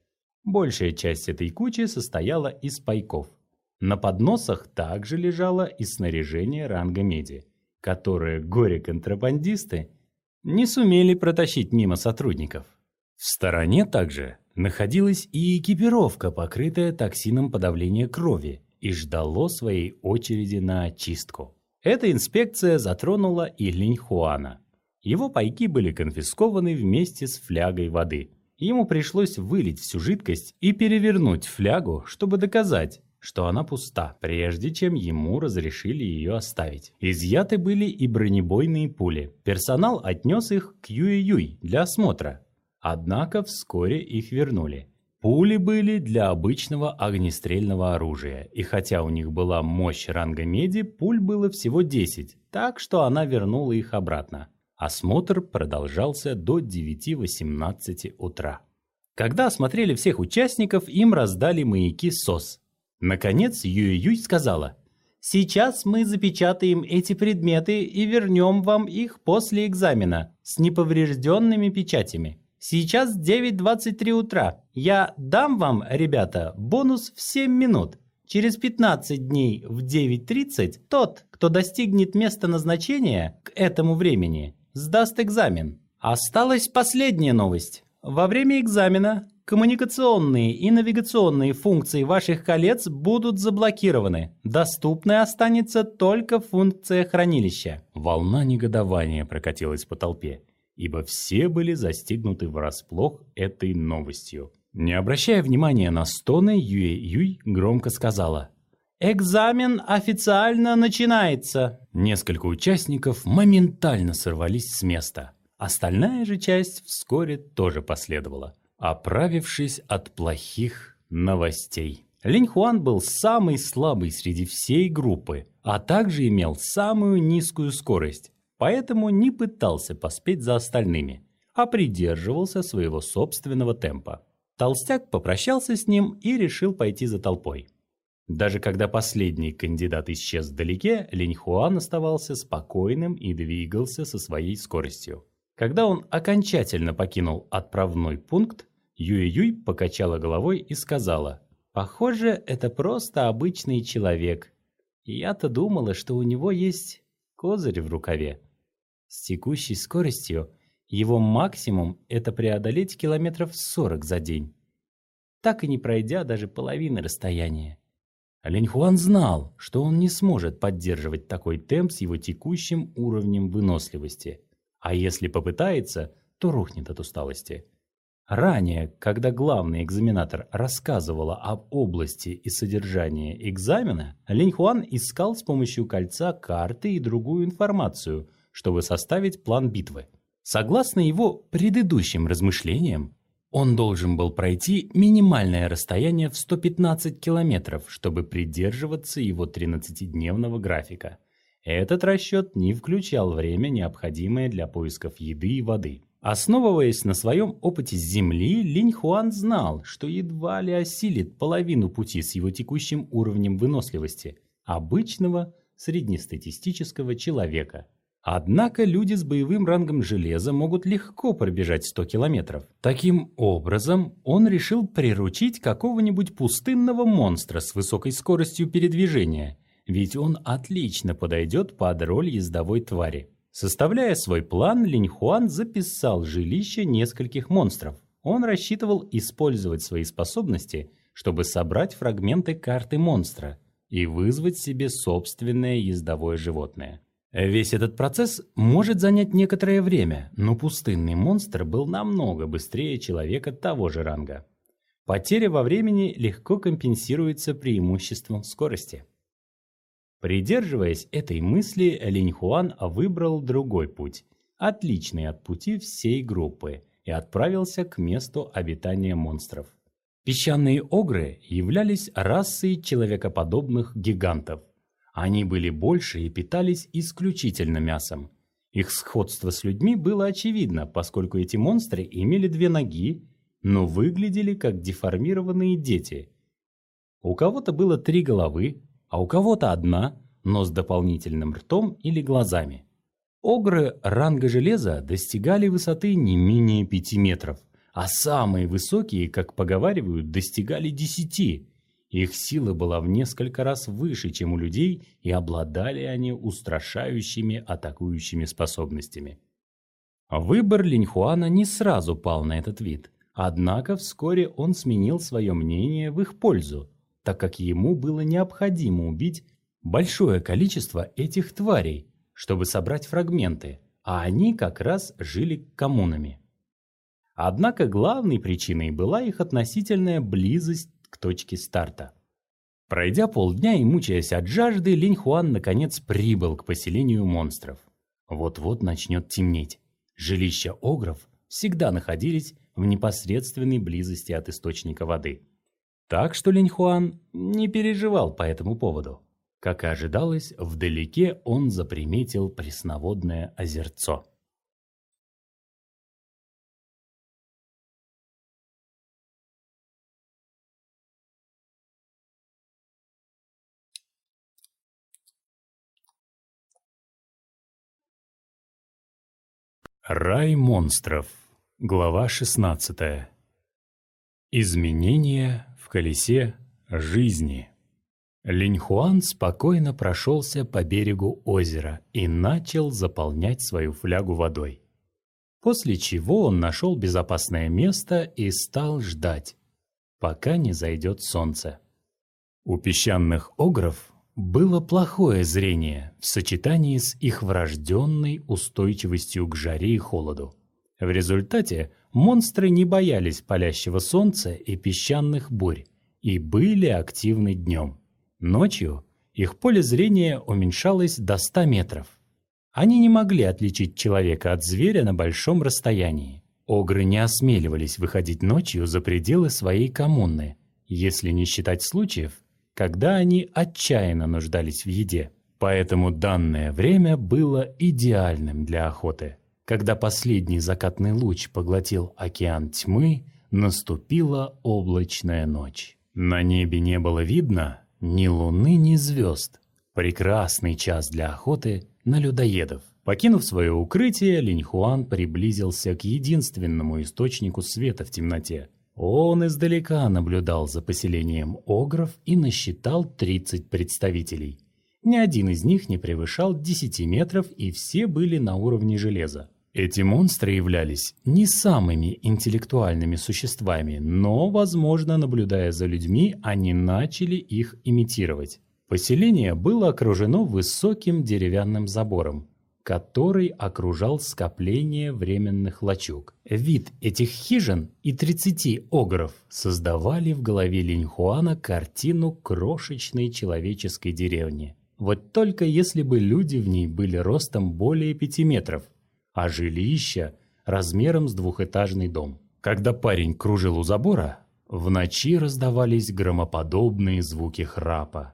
Большая часть этой кучи состояла из пайков. На подносах также лежало и снаряжение ранга меди, которое горе-контрабандисты не сумели протащить мимо сотрудников. В стороне также находилась и экипировка, покрытая токсином подавления крови, и ждало своей очереди на очистку. Эта инспекция затронула и Линьхуана. Его пайки были конфискованы вместе с флягой воды – Ему пришлось вылить всю жидкость и перевернуть флягу, чтобы доказать, что она пуста, прежде чем ему разрешили ее оставить. Изъяты были и бронебойные пули. Персонал отнес их к Юй-Юй для осмотра. Однако вскоре их вернули. Пули были для обычного огнестрельного оружия, и хотя у них была мощь ранга меди, пуль было всего 10, так что она вернула их обратно. Осмотр продолжался до 9.18 утра. Когда осмотрели всех участников, им раздали маяки СОС. Наконец Юй-Юй сказала, «Сейчас мы запечатаем эти предметы и вернем вам их после экзамена с неповрежденными печатями. Сейчас 9.23 утра. Я дам вам, ребята, бонус в 7 минут. Через 15 дней в 9.30 тот, кто достигнет места назначения к этому времени, сдаст экзамен. Осталась последняя новость. Во время экзамена коммуникационные и навигационные функции ваших колец будут заблокированы. Доступной останется только функция хранилища. Волна негодования прокатилась по толпе, ибо все были застигнуты врасплох этой новостью. Не обращая внимания на стоны, Юэ-Юй громко сказала – Экзамен официально начинается. Несколько участников моментально сорвались с места. Остальная же часть вскоре тоже последовала, оправившись от плохих новостей. Линь Хуан был самый слабый среди всей группы, а также имел самую низкую скорость, поэтому не пытался поспеть за остальными, а придерживался своего собственного темпа. Толстяк попрощался с ним и решил пойти за толпой. Даже когда последний кандидат исчез вдалеке, Линь Хуан оставался спокойным и двигался со своей скоростью. Когда он окончательно покинул отправной пункт, Юй-Юй покачала головой и сказала, «Похоже, это просто обычный человек. Я-то думала, что у него есть козырь в рукаве. С текущей скоростью его максимум – это преодолеть километров 40 за день, так и не пройдя даже половины расстояния. Леньхуан знал, что он не сможет поддерживать такой темп с его текущим уровнем выносливости, а если попытается, то рухнет от усталости. Ранее, когда главный экзаменатор рассказывала об области и содержании экзамена, Леньхуан искал с помощью кольца карты и другую информацию, чтобы составить план битвы. Согласно его предыдущим размышлениям, он должен был пройти минимальное расстояние в 115 километров, чтобы придерживаться его 13-дневного графика. Этот расчет не включал время, необходимое для поисков еды и воды. Основываясь на своем опыте с Земли, Линь Хуан знал, что едва ли осилит половину пути с его текущим уровнем выносливости обычного среднестатистического человека – Однако люди с боевым рангом железа могут легко пробежать 100 километров. Таким образом, он решил приручить какого-нибудь пустынного монстра с высокой скоростью передвижения, ведь он отлично подойдет под роль ездовой твари. Составляя свой план, Линьхуан записал жилище нескольких монстров. Он рассчитывал использовать свои способности, чтобы собрать фрагменты карты монстра и вызвать себе собственное ездовое животное. Весь этот процесс может занять некоторое время, но пустынный монстр был намного быстрее человека того же ранга. Потеря во времени легко компенсируется преимуществом скорости. Придерживаясь этой мысли, Линь выбрал другой путь, отличный от пути всей группы, и отправился к месту обитания монстров. Песчаные огры являлись расой человекоподобных гигантов. Они были больше и питались исключительно мясом. Их сходство с людьми было очевидно, поскольку эти монстры имели две ноги, но выглядели как деформированные дети. У кого-то было три головы, а у кого-то одна, но с дополнительным ртом или глазами. Огры ранга железа достигали высоты не менее пяти метров, а самые высокие, как поговаривают, достигали десяти. Их сила была в несколько раз выше, чем у людей, и обладали они устрашающими атакующими способностями. Выбор Линьхуана не сразу пал на этот вид – Однако вскоре он сменил свое мнение в их пользу, так как ему было необходимо убить большое количество этих тварей, чтобы собрать фрагменты, а они как раз жили коммунами. Однако главной причиной была их относительная близость к точке старта. Пройдя полдня и мучаясь от жажды, Линь Хуан наконец прибыл к поселению монстров. Вот-вот начнет темнеть. Жилища огров всегда находились в непосредственной близости от источника воды. Так что Линьхуан не переживал по этому поводу. Как и ожидалось, вдалеке он заприметил пресноводное озерцо. Рай монстров Глава 16. Изменения в колесе жизни. Линьхуан спокойно прошелся по берегу озера и начал заполнять свою флягу водой. После чего он нашел безопасное место и стал ждать, пока не зайдет солнце. У песчаных огров было плохое зрение в сочетании с их врожденной устойчивостью к жаре и холоду. В результате монстры не боялись палящего солнца и песчаных бурь и были активны днем. Ночью их поле зрения уменьшалось до 100 метров. Они не могли отличить человека от зверя на большом расстоянии. Огры не осмеливались выходить ночью за пределы своей коммуны, если не считать случаев, когда они отчаянно нуждались в еде. Поэтому данное время было идеальным для охоты. Когда последний закатный луч поглотил океан тьмы, наступила облачная ночь. На небе не было видно ни луны, ни звезд. Прекрасный час для охоты на людоедов. Покинув свое укрытие, Линьхуан приблизился к единственному источнику света в темноте. Он издалека наблюдал за поселением огров и насчитал 30 представителей. Ни один из них не превышал 10 метров, и все были на уровне железа. Эти монстры являлись не самыми интеллектуальными существами, но, возможно, наблюдая за людьми, они начали их имитировать. Поселение было окружено высоким деревянным забором, который окружал скопление временных лачуг. Вид этих хижин и 30 огров создавали в голове Линьхуана картину крошечной человеческой деревни. Вот только если бы люди в ней были ростом более 5 метров – а жилища размером с двухэтажный дом. Когда парень кружил у забора, в ночи раздавались громоподобные звуки храпа.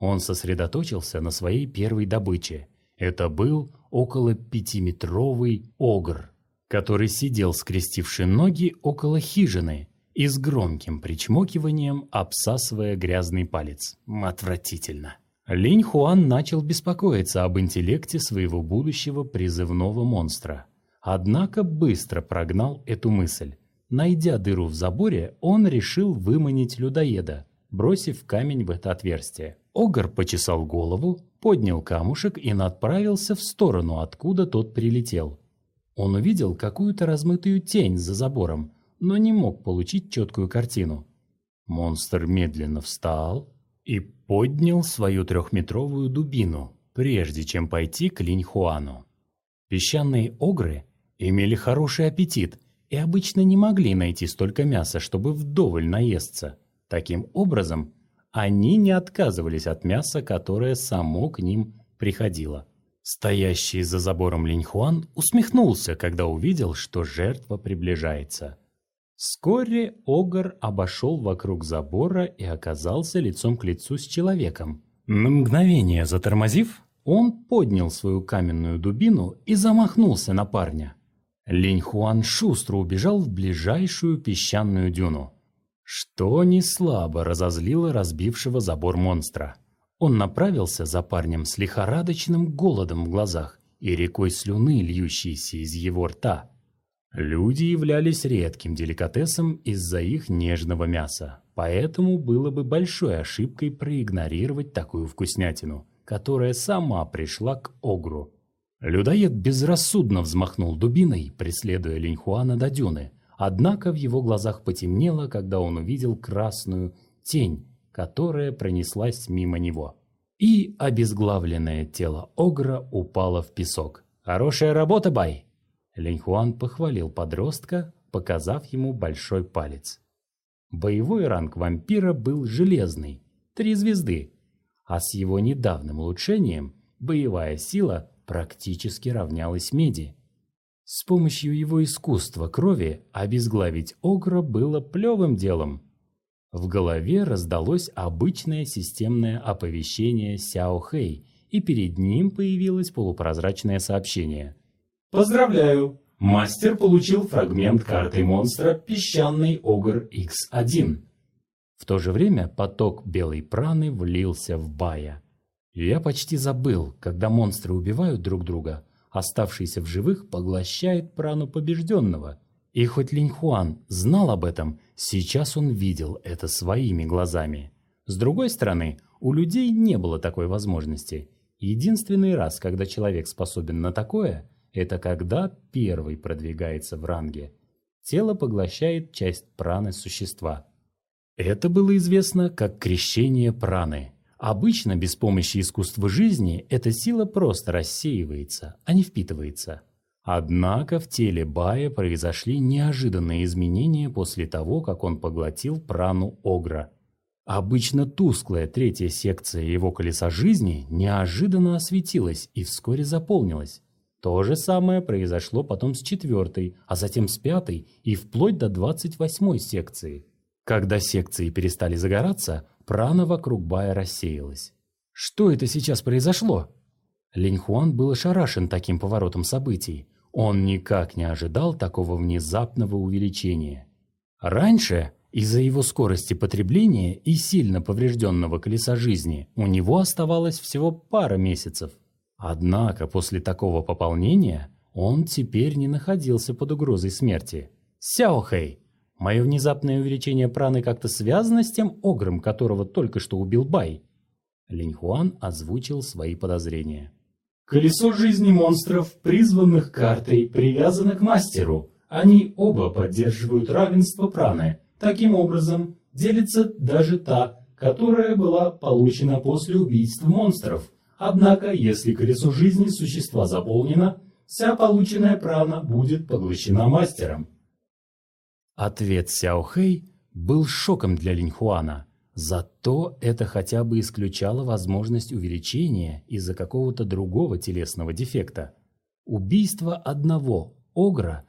Он сосредоточился на своей первой добыче. Это был около пятиметровый огр, который сидел, скрестивши ноги около хижины и с громким причмокиванием обсасывая грязный палец. Отвратительно. Линь Хуан начал беспокоиться об интеллекте своего будущего призывного монстра. Однако быстро прогнал эту мысль. Найдя дыру в заборе, он решил выманить людоеда, бросив камень в это отверстие. Огр почесал голову, поднял камушек и направился в сторону, откуда тот прилетел. Он увидел какую-то размытую тень за забором, но не мог получить четкую картину. Монстр медленно встал и поднял свою трехметровую дубину, прежде чем пойти к Линьхуану. Песчаные огры имели хороший аппетит, и обычно не могли найти столько мяса, чтобы вдоволь наесться. Таким образом, они не отказывались от мяса, которое само к ним приходило. Стоящий за забором Линьхуан усмехнулся, когда увидел, что жертва приближается. Вскоре Огар обошел вокруг забора и оказался лицом к лицу с человеком. На мгновение затормозив, он поднял свою каменную дубину и замахнулся на парня. Линь Хуан шустро убежал в ближайшую песчаную дюну, что не слабо разозлило разбившего забор монстра. Он направился за парнем с лихорадочным голодом в глазах и рекой слюны, льющейся из его рта. Люди являлись редким деликатесом из-за их нежного мяса, поэтому было бы большой ошибкой проигнорировать такую вкуснятину, которая сама пришла к Огру. Людоед безрассудно взмахнул дубиной, преследуя Линьхуана до дюны, однако в его глазах потемнело, когда он увидел красную тень, которая пронеслась мимо него. И обезглавленное тело Огра упало в песок. «Хорошая работа, Бай!» Линьхуан похвалил подростка, показав ему большой палец. Боевой ранг вампира был железный, три звезды, а с его недавним улучшением боевая сила практически равнялась меди. С помощью его искусства крови обезглавить Огра было плевым делом. В голове раздалось обычное системное оповещение Сяо Хэй, и перед ним появилось полупрозрачное сообщение. «Поздравляю! Мастер получил фрагмент карты монстра «Песчаный Огр X1». В то же время поток белой праны влился в Бая. Я почти забыл, когда монстры убивают друг друга, оставшийся в живых поглощает прану побежденного – и хоть Линьхуан знал об этом, сейчас он видел это своими глазами. С другой стороны, у людей не было такой возможности. Единственный раз, когда человек способен на такое, это когда первый продвигается в ранге. Тело поглощает часть праны существа. Это было известно как крещение праны. Обычно без помощи искусства жизни эта сила просто рассеивается, а не впитывается. Однако в теле Бая произошли неожиданные изменения после того, как он поглотил прану Огра. Обычно тусклая третья секция его колеса жизни неожиданно осветилась и вскоре заполнилась. То же самое произошло потом с четвертой, а затем с пятой и вплоть до двадцать восьмой секции. Когда секции перестали загораться, прана вокруг Бая рассеялась. Что это сейчас произошло? Линьхуан был ошарашен таким поворотом событий. Он никак не ожидал такого внезапного увеличения. Раньше, из-за его скорости потребления и сильно поврежденного колеса жизни, у него оставалось всего пара месяцев. Однако после такого пополнения он теперь не находился под угрозой смерти. «Сяохэй, мое внезапное увеличение праны как-то связано с тем огром, которого только что убил Бай?» Линьхуан озвучил свои подозрения. Колесо жизни монстров, призванных картой, привязано к мастеру. Они оба поддерживают равенство праны. Таким образом, делится даже та, которая была получена после убийства монстров. Однако, если колесо жизни существа заполнено, вся полученная прана будет поглощена мастером. Ответ Сяо Хэй был шоком для Линьхуана. Зато это хотя бы исключало возможность увеличения из-за какого-то другого телесного дефекта. Убийство одного огра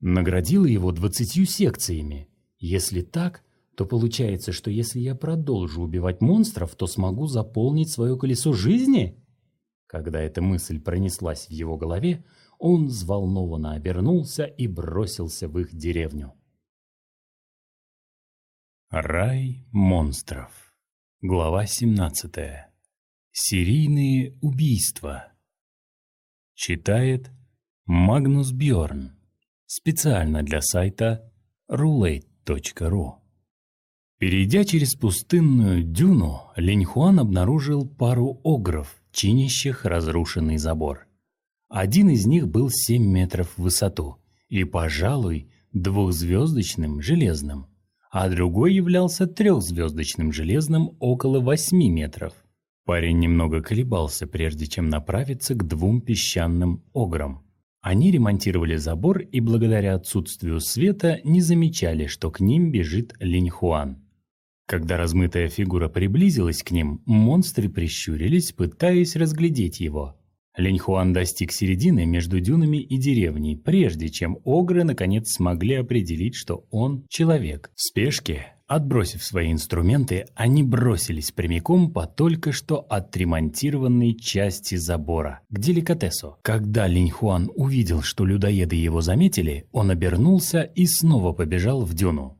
наградило его двадцатью секциями. Если так, то получается, что если я продолжу убивать монстров, то смогу заполнить свое колесо жизни? Когда эта мысль пронеслась в его голове, он взволнованно обернулся и бросился в их деревню. Рай монстров. Глава 17. Серийные убийства. Читает Магнус Бьорн. Специально для сайта roulette.ru. Перейдя через пустынную дюну, Линьхуан обнаружил пару огров, чинящих разрушенный забор. Один из них был 7 метров в высоту и, пожалуй, двухзвездочным железным а другой являлся трехзвездочным железным около 8 метров. Парень немного колебался, прежде чем направиться к двум песчаным ограм. Они ремонтировали забор и благодаря отсутствию света не замечали, что к ним бежит Линьхуан. Когда размытая фигура приблизилась к ним, монстры прищурились, пытаясь разглядеть его. Линьхуан достиг середины между дюнами и деревней, прежде чем огры наконец смогли определить, что он человек. В спешке, отбросив свои инструменты, они бросились прямиком по только что отремонтированной части забора, к деликатесу. Когда Линьхуан увидел, что людоеды его заметили, он обернулся и снова побежал в дюну.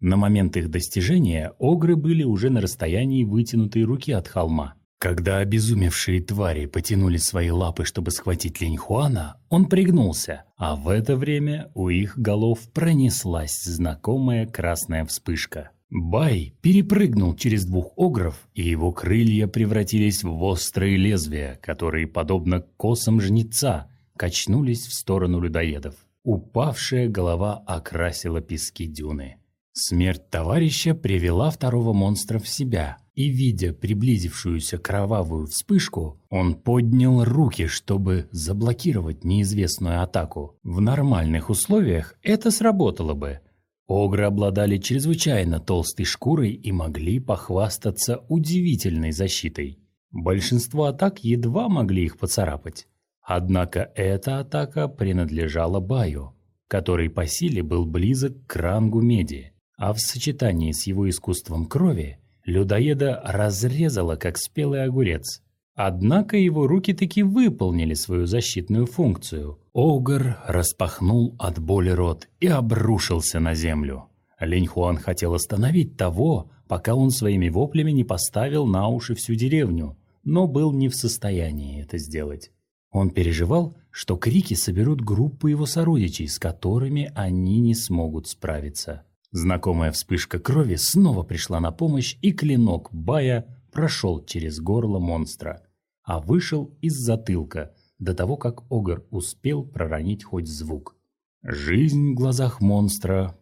На момент их достижения огры были уже на расстоянии вытянутой руки от холма. Когда обезумевшие твари потянули свои лапы, чтобы схватить Линьхуана, он пригнулся, а в это время у их голов пронеслась знакомая красная вспышка. Бай перепрыгнул через двух огров, и его крылья превратились в острые лезвия, которые, подобно косам жнеца, качнулись в сторону людоедов. Упавшая голова окрасила пески дюны. Смерть товарища привела второго монстра в себя, и, видя приблизившуюся кровавую вспышку, он поднял руки, чтобы заблокировать неизвестную атаку. В нормальных условиях это сработало бы. Огры обладали чрезвычайно толстой шкурой и могли похвастаться удивительной защитой. Большинство атак едва могли их поцарапать. Однако эта атака принадлежала Баю, который по силе был близок к рангу меди а в сочетании с его искусством крови людоеда разрезало, как спелый огурец. Однако его руки таки выполнили свою защитную функцию. Огр распахнул от боли рот и обрушился на землю. Линь Хуан хотел остановить того, пока он своими воплями не поставил на уши всю деревню, но был не в состоянии это сделать. Он переживал, что крики соберут группу его сородичей, с которыми они не смогут справиться. Знакомая вспышка крови снова пришла на помощь, и клинок Бая прошел через горло монстра, а вышел из затылка до того, как Огр успел проронить хоть звук. Жизнь в глазах монстра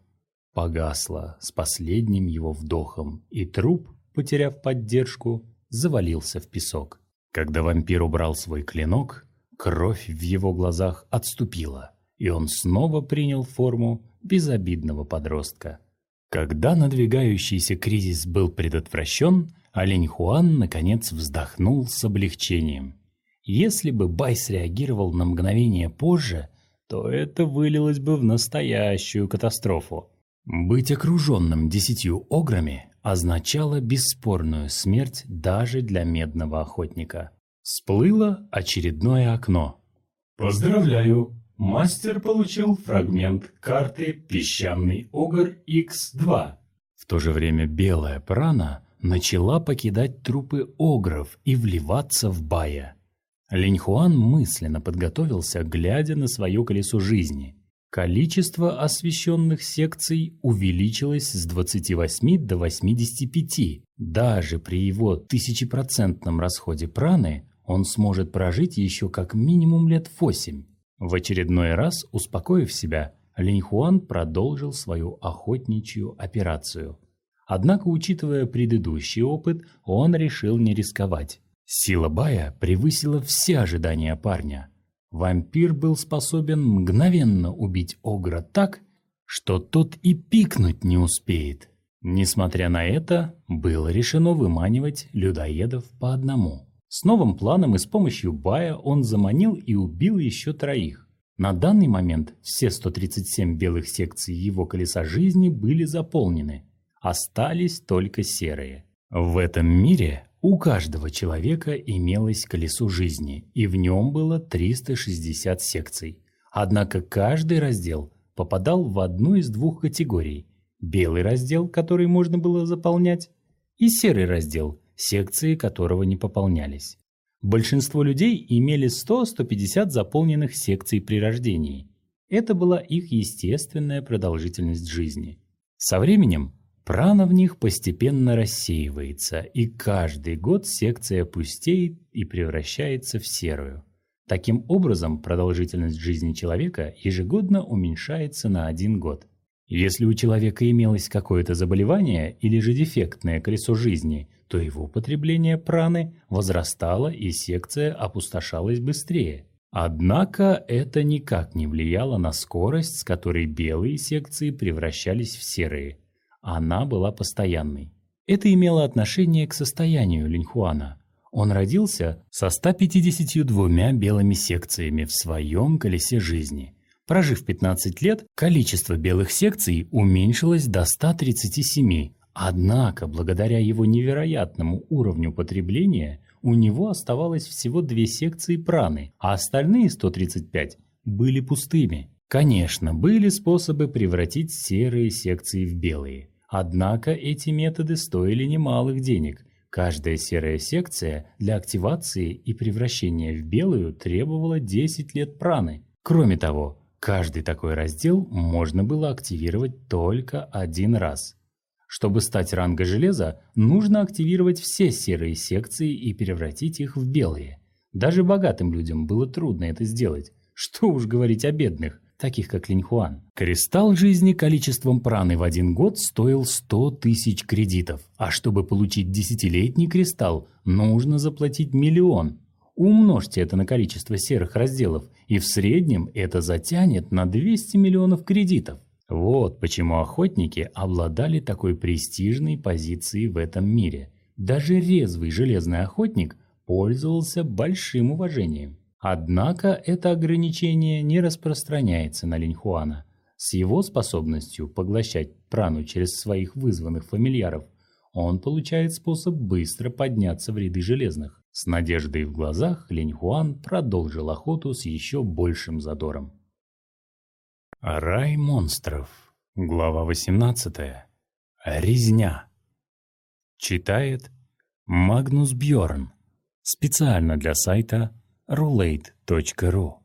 погасла с последним его вдохом, и труп, потеряв поддержку, завалился в песок. Когда вампир убрал свой клинок, кровь в его глазах отступила, и он снова принял форму безобидного подростка. Когда надвигающийся кризис был предотвращен, Олень Хуан наконец вздохнул с облегчением. Если бы Бай среагировал на мгновение позже, то это вылилось бы в настоящую катастрофу. Быть окруженным десятью ограми означало бесспорную смерть даже для медного охотника. Всплыло очередное окно. «Поздравляю! Мастер получил фрагмент карты «Песчаный огр X2». В то же время белая прана начала покидать трупы огров и вливаться в бая. Линьхуан мысленно подготовился, глядя на свое колесо жизни. Количество освещенных секций увеличилось с 28 до 85. Даже при его тысячепроцентном расходе праны он сможет прожить еще как минимум лет 8. В очередной раз, успокоив себя, Линьхуан продолжил свою охотничью операцию. Однако, учитывая предыдущий опыт, он решил не рисковать. Сила Бая превысила все ожидания парня. Вампир был способен мгновенно убить Огра так, что тот и пикнуть не успеет. Несмотря на это, было решено выманивать людоедов по одному. С новым планом и с помощью Бая он заманил и убил еще троих. На данный момент все 137 белых секций его колеса жизни были заполнены. Остались только серые. В этом мире у каждого человека имелось колесо жизни, и в нем было 360 секций. Однако каждый раздел попадал в одну из двух категорий. Белый раздел, который можно было заполнять, и серый раздел – секции которого не пополнялись. Большинство людей имели 100-150 заполненных секций при рождении. Это была их естественная продолжительность жизни. Со временем прана в них постепенно рассеивается, и каждый год секция пустеет и превращается в серую. Таким образом, продолжительность жизни человека ежегодно уменьшается на один год. Если у человека имелось какое-то заболевание или же дефектное колесо жизни, то его потребление праны возрастало и секция опустошалась быстрее. Однако это никак не влияло на скорость, с которой белые секции превращались в серые. Она была постоянной. Это имело отношение к состоянию Линьхуана. Он родился со 152 белыми секциями в своем колесе жизни. Прожив 15 лет, количество белых секций уменьшилось до 137, однако благодаря его невероятному уровню потребления у него оставалось всего две секции праны, а остальные 135 были пустыми. Конечно, были способы превратить серые секции в белые. Однако эти методы стоили немалых денег. Каждая серая секция для активации и превращения в белую требовала 10 лет праны. Кроме того, Каждый такой раздел можно было активировать только один раз. Чтобы стать ранга железа, нужно активировать все серые секции и превратить их в белые. Даже богатым людям было трудно это сделать. Что уж говорить о бедных, таких как Линьхуан. Кристалл жизни количеством праны в один год стоил 100 тысяч кредитов, а чтобы получить десятилетний кристалл, нужно заплатить миллион. Умножьте это на количество серых разделов, и в среднем это затянет на 200 миллионов кредитов. Вот почему охотники обладали такой престижной позицией в этом мире. Даже резвый железный охотник пользовался большим уважением. Однако это ограничение не распространяется на Линьхуана. С его способностью поглощать прану через своих вызванных фамильяров, он получает способ быстро подняться в ряды железных. С надеждой в глазах Линь Хуан продолжил охоту с еще большим задором. Рай монстров. Глава 18. Резня. Читает Магнус Бьорн. Специально для сайта roulette.ru.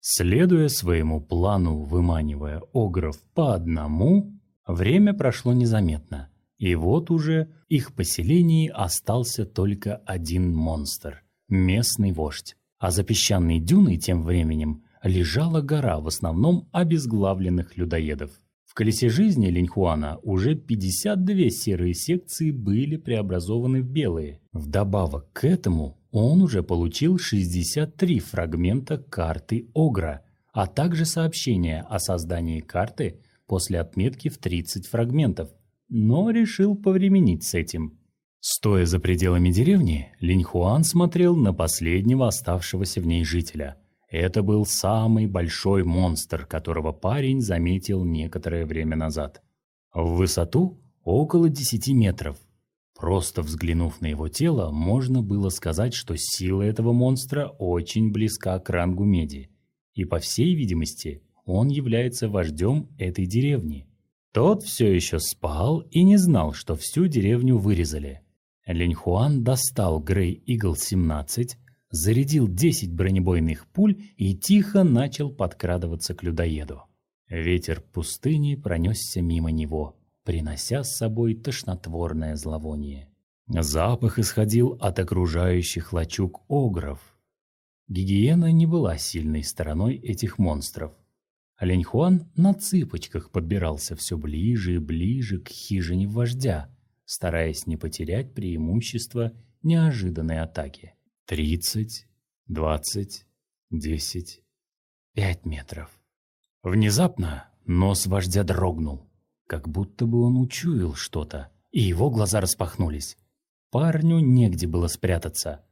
Следуя своему плану, выманивая огров по одному, время прошло незаметно – и вот уже их поселении остался только один монстр – местный вождь. А за песчаной дюной тем временем лежала гора в основном обезглавленных людоедов. В колесе жизни Линьхуана уже 52 серые секции были преобразованы в белые. Вдобавок к этому он уже получил 63 фрагмента карты Огра, а также сообщение о создании карты после отметки в 30 фрагментов, но решил повременить с этим. Стоя за пределами деревни, Линьхуан смотрел на последнего оставшегося в ней жителя. Это был самый большой монстр, которого парень заметил некоторое время назад. В высоту около 10 метров. Просто взглянув на его тело, можно было сказать, что сила этого монстра очень близка к рангу меди. И по всей видимости, он является вождем этой деревни. Тот все еще спал и не знал, что всю деревню вырезали. Линьхуан достал Грей Игл 17, зарядил 10 бронебойных пуль и тихо начал подкрадываться к людоеду. Ветер пустыни пронесся мимо него, принося с собой тошнотворное зловоние. Запах исходил от окружающих лачуг огров. Гигиена не была сильной стороной этих монстров. Оленьхуан на цыпочках подбирался все ближе и ближе к хижине вождя, стараясь не потерять преимущество неожиданной атаки. Тридцать, двадцать, десять, пять метров. Внезапно нос вождя дрогнул, как будто бы он учуял что-то, и его глаза распахнулись. Парню негде было спрятаться.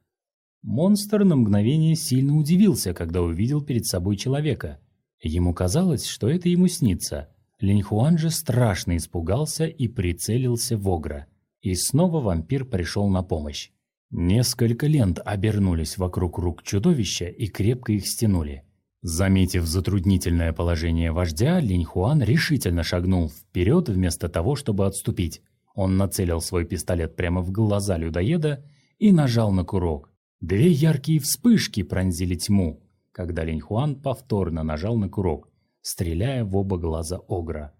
Монстр на мгновение сильно удивился, когда увидел перед собой человека – Ему казалось, что это ему снится. Линьхуан же страшно испугался и прицелился в Огра. И снова вампир пришел на помощь. Несколько лент обернулись вокруг рук чудовища и крепко их стянули. Заметив затруднительное положение вождя, Линьхуан решительно шагнул вперед вместо того, чтобы отступить. Он нацелил свой пистолет прямо в глаза людоеда и нажал на курок. Две яркие вспышки пронзили тьму, когда Линь Хуан повторно нажал на курок, стреляя в оба глаза Огра.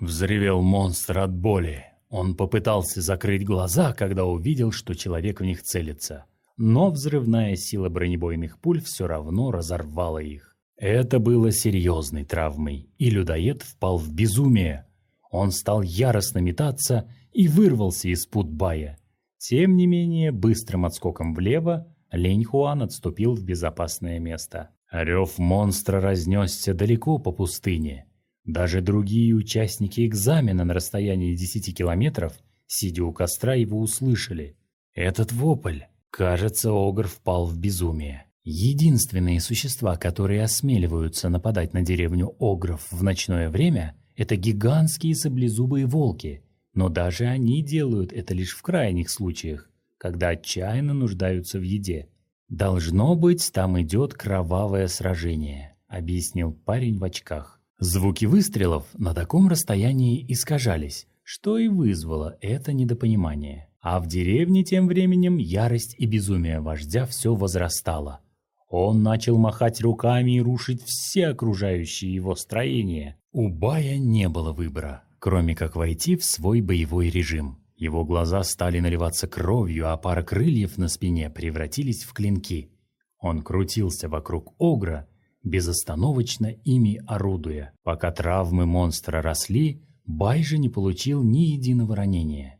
Взревел монстр от боли. Он попытался закрыть глаза, когда увидел, что человек в них целится. Но взрывная сила бронебойных пуль все равно разорвала их. Это было серьезной травмой, и людоед впал в безумие. Он стал яростно метаться и вырвался из пут Бая. Тем не менее, быстрым отскоком влево Лень Хуан отступил в безопасное место. Рев монстра разнесся далеко по пустыне. Даже другие участники экзамена на расстоянии 10 километров, сидя у костра, его услышали. Этот вопль, кажется, Огр впал в безумие. Единственные существа, которые осмеливаются нападать на деревню Огров в ночное время, это гигантские саблезубые волки, но даже они делают это лишь в крайних случаях, когда отчаянно нуждаются в еде. «Должно быть, там идет кровавое сражение», — объяснил парень в очках. Звуки выстрелов на таком расстоянии искажались, что и вызвало это недопонимание. А в деревне тем временем ярость и безумие вождя все возрастало. Он начал махать руками и рушить все окружающие его строения. У Бая не было выбора, кроме как войти в свой боевой режим. Его глаза стали наливаться кровью, а пара крыльев на спине превратились в клинки. Он крутился вокруг Огра, безостановочно ими орудуя. Пока травмы монстра росли, Бай же не получил ни единого ранения.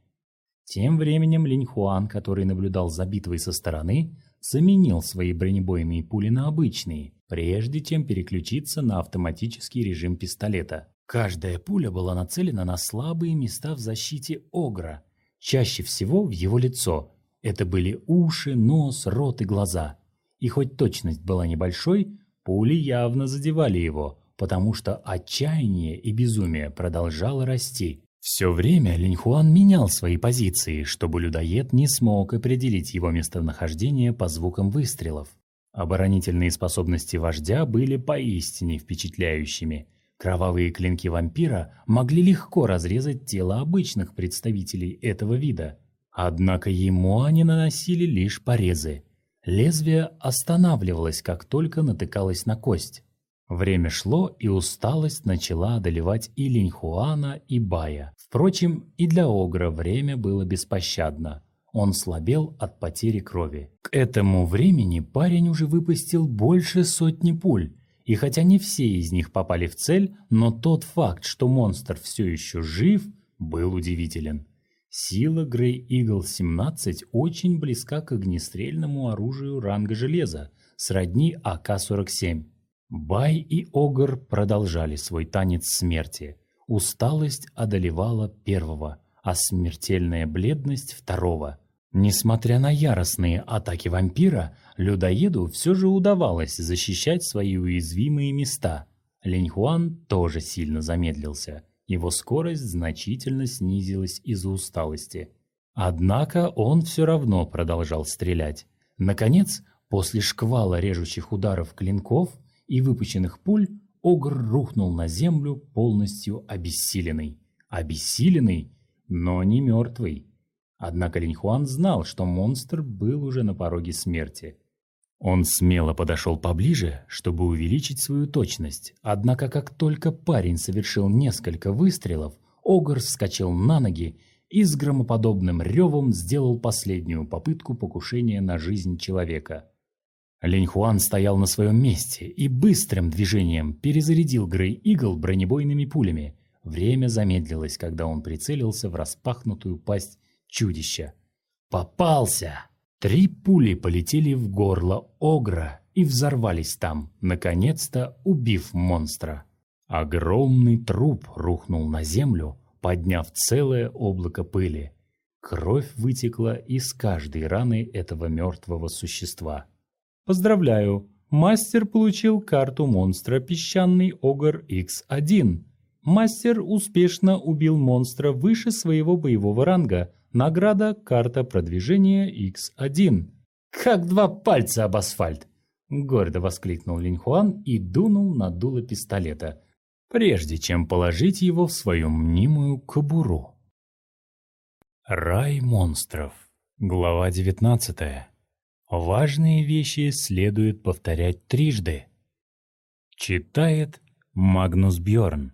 Тем временем Линьхуан, который наблюдал за битвой со стороны, заменил свои бронебойные пули на обычные, прежде чем переключиться на автоматический режим пистолета. Каждая пуля была нацелена на слабые места в защите Огра, чаще всего в его лицо. Это были уши, нос, рот и глаза. И хоть точность была небольшой, пули явно задевали его, потому что отчаяние и безумие продолжало расти. Все время Линьхуан менял свои позиции, чтобы людоед не смог определить его местонахождение по звукам выстрелов. Оборонительные способности вождя были поистине впечатляющими. Кровавые клинки вампира могли легко разрезать тело обычных представителей этого вида. Однако ему они наносили лишь порезы. Лезвие останавливалось, как только натыкалось на кость. Время шло, и усталость начала одолевать и Линьхуана, и Бая. Впрочем, и для Огра время было беспощадно. Он слабел от потери крови. К этому времени парень уже выпустил больше сотни пуль, и хотя не все из них попали в цель, но тот факт, что монстр все еще жив, был удивителен. Сила Грей Игл 17 очень близка к огнестрельному оружию ранга железа, сродни АК-47. Бай и Огр продолжали свой танец смерти. Усталость одолевала первого, а смертельная бледность второго. Несмотря на яростные атаки вампира, людоеду все же удавалось защищать свои уязвимые места. Линьхуан тоже сильно замедлился. Его скорость значительно снизилась из-за усталости. Однако он все равно продолжал стрелять. Наконец, после шквала режущих ударов клинков, и выпущенных пуль Огр рухнул на землю полностью обессиленный. Обессиленный, но не мертвый. Однако Линьхуан знал, что монстр был уже на пороге смерти. Он смело подошел поближе, чтобы увеличить свою точность, однако как только парень совершил несколько выстрелов, Огр вскочил на ноги и с громоподобным ревом сделал последнюю попытку покушения на жизнь человека. Линь Хуан стоял на своем месте и быстрым движением перезарядил Грей Игл бронебойными пулями. Время замедлилось, когда он прицелился в распахнутую пасть чудища. Попался! Три пули полетели в горло Огра и взорвались там, наконец-то убив монстра. Огромный труп рухнул на землю, подняв целое облако пыли. Кровь вытекла из каждой раны этого мертвого существа. Поздравляю, мастер получил карту монстра Песчаный Огр X1. Мастер успешно убил монстра выше своего боевого ранга. Награда «Карта продвижения X1». «Как два пальца об асфальт!» Гордо воскликнул Линьхуан и дунул на дуло пистолета, прежде чем положить его в свою мнимую кобуру. Рай монстров. Глава девятнадцатая. Важные вещи следует повторять трижды. Читает Магнус Бьорн.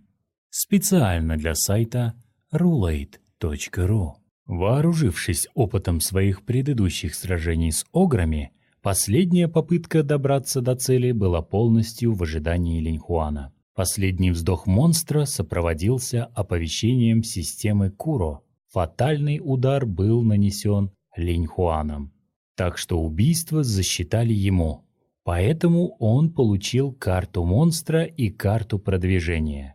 Специально для сайта rulate.ru. Вооружившись опытом своих предыдущих сражений с ограми, последняя попытка добраться до цели была полностью в ожидании Линьхуана. Последний вздох монстра сопроводился оповещением системы Куро. Фатальный удар был нанесен Линьхуаном. Так что убийство засчитали ему. Поэтому он получил карту монстра и карту продвижения.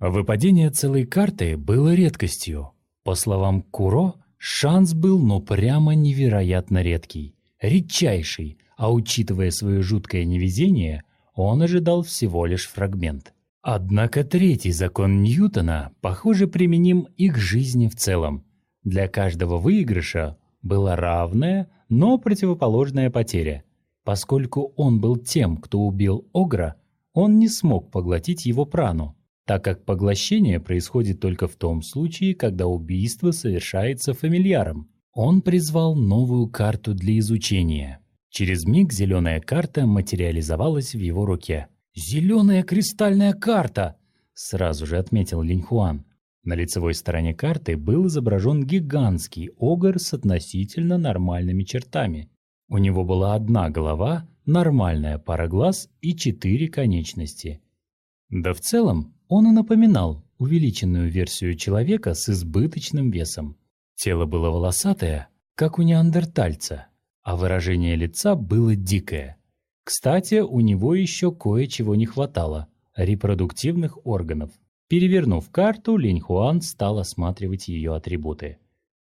Выпадение целой карты было редкостью. По словам Куро, шанс был ну прямо невероятно редкий, редчайший, а учитывая свое жуткое невезение, он ожидал всего лишь фрагмент. Однако третий закон Ньютона, похоже, применим и к жизни в целом. Для каждого выигрыша была равная, но противоположная потеря. Поскольку он был тем, кто убил Огра, он не смог поглотить его прану, так как поглощение происходит только в том случае, когда убийство совершается фамильяром. Он призвал новую карту для изучения. Через миг зеленая карта материализовалась в его руке. «Зеленая кристальная карта!» – сразу же отметил Линьхуан. На лицевой стороне карты был изображен гигантский огр с относительно нормальными чертами. У него была одна голова, нормальная пара глаз и четыре конечности. Да в целом он и напоминал увеличенную версию человека с избыточным весом. Тело было волосатое, как у неандертальца, а выражение лица было дикое. Кстати, у него еще кое-чего не хватало – репродуктивных органов. Перевернув карту, Линь Хуан стал осматривать ее атрибуты.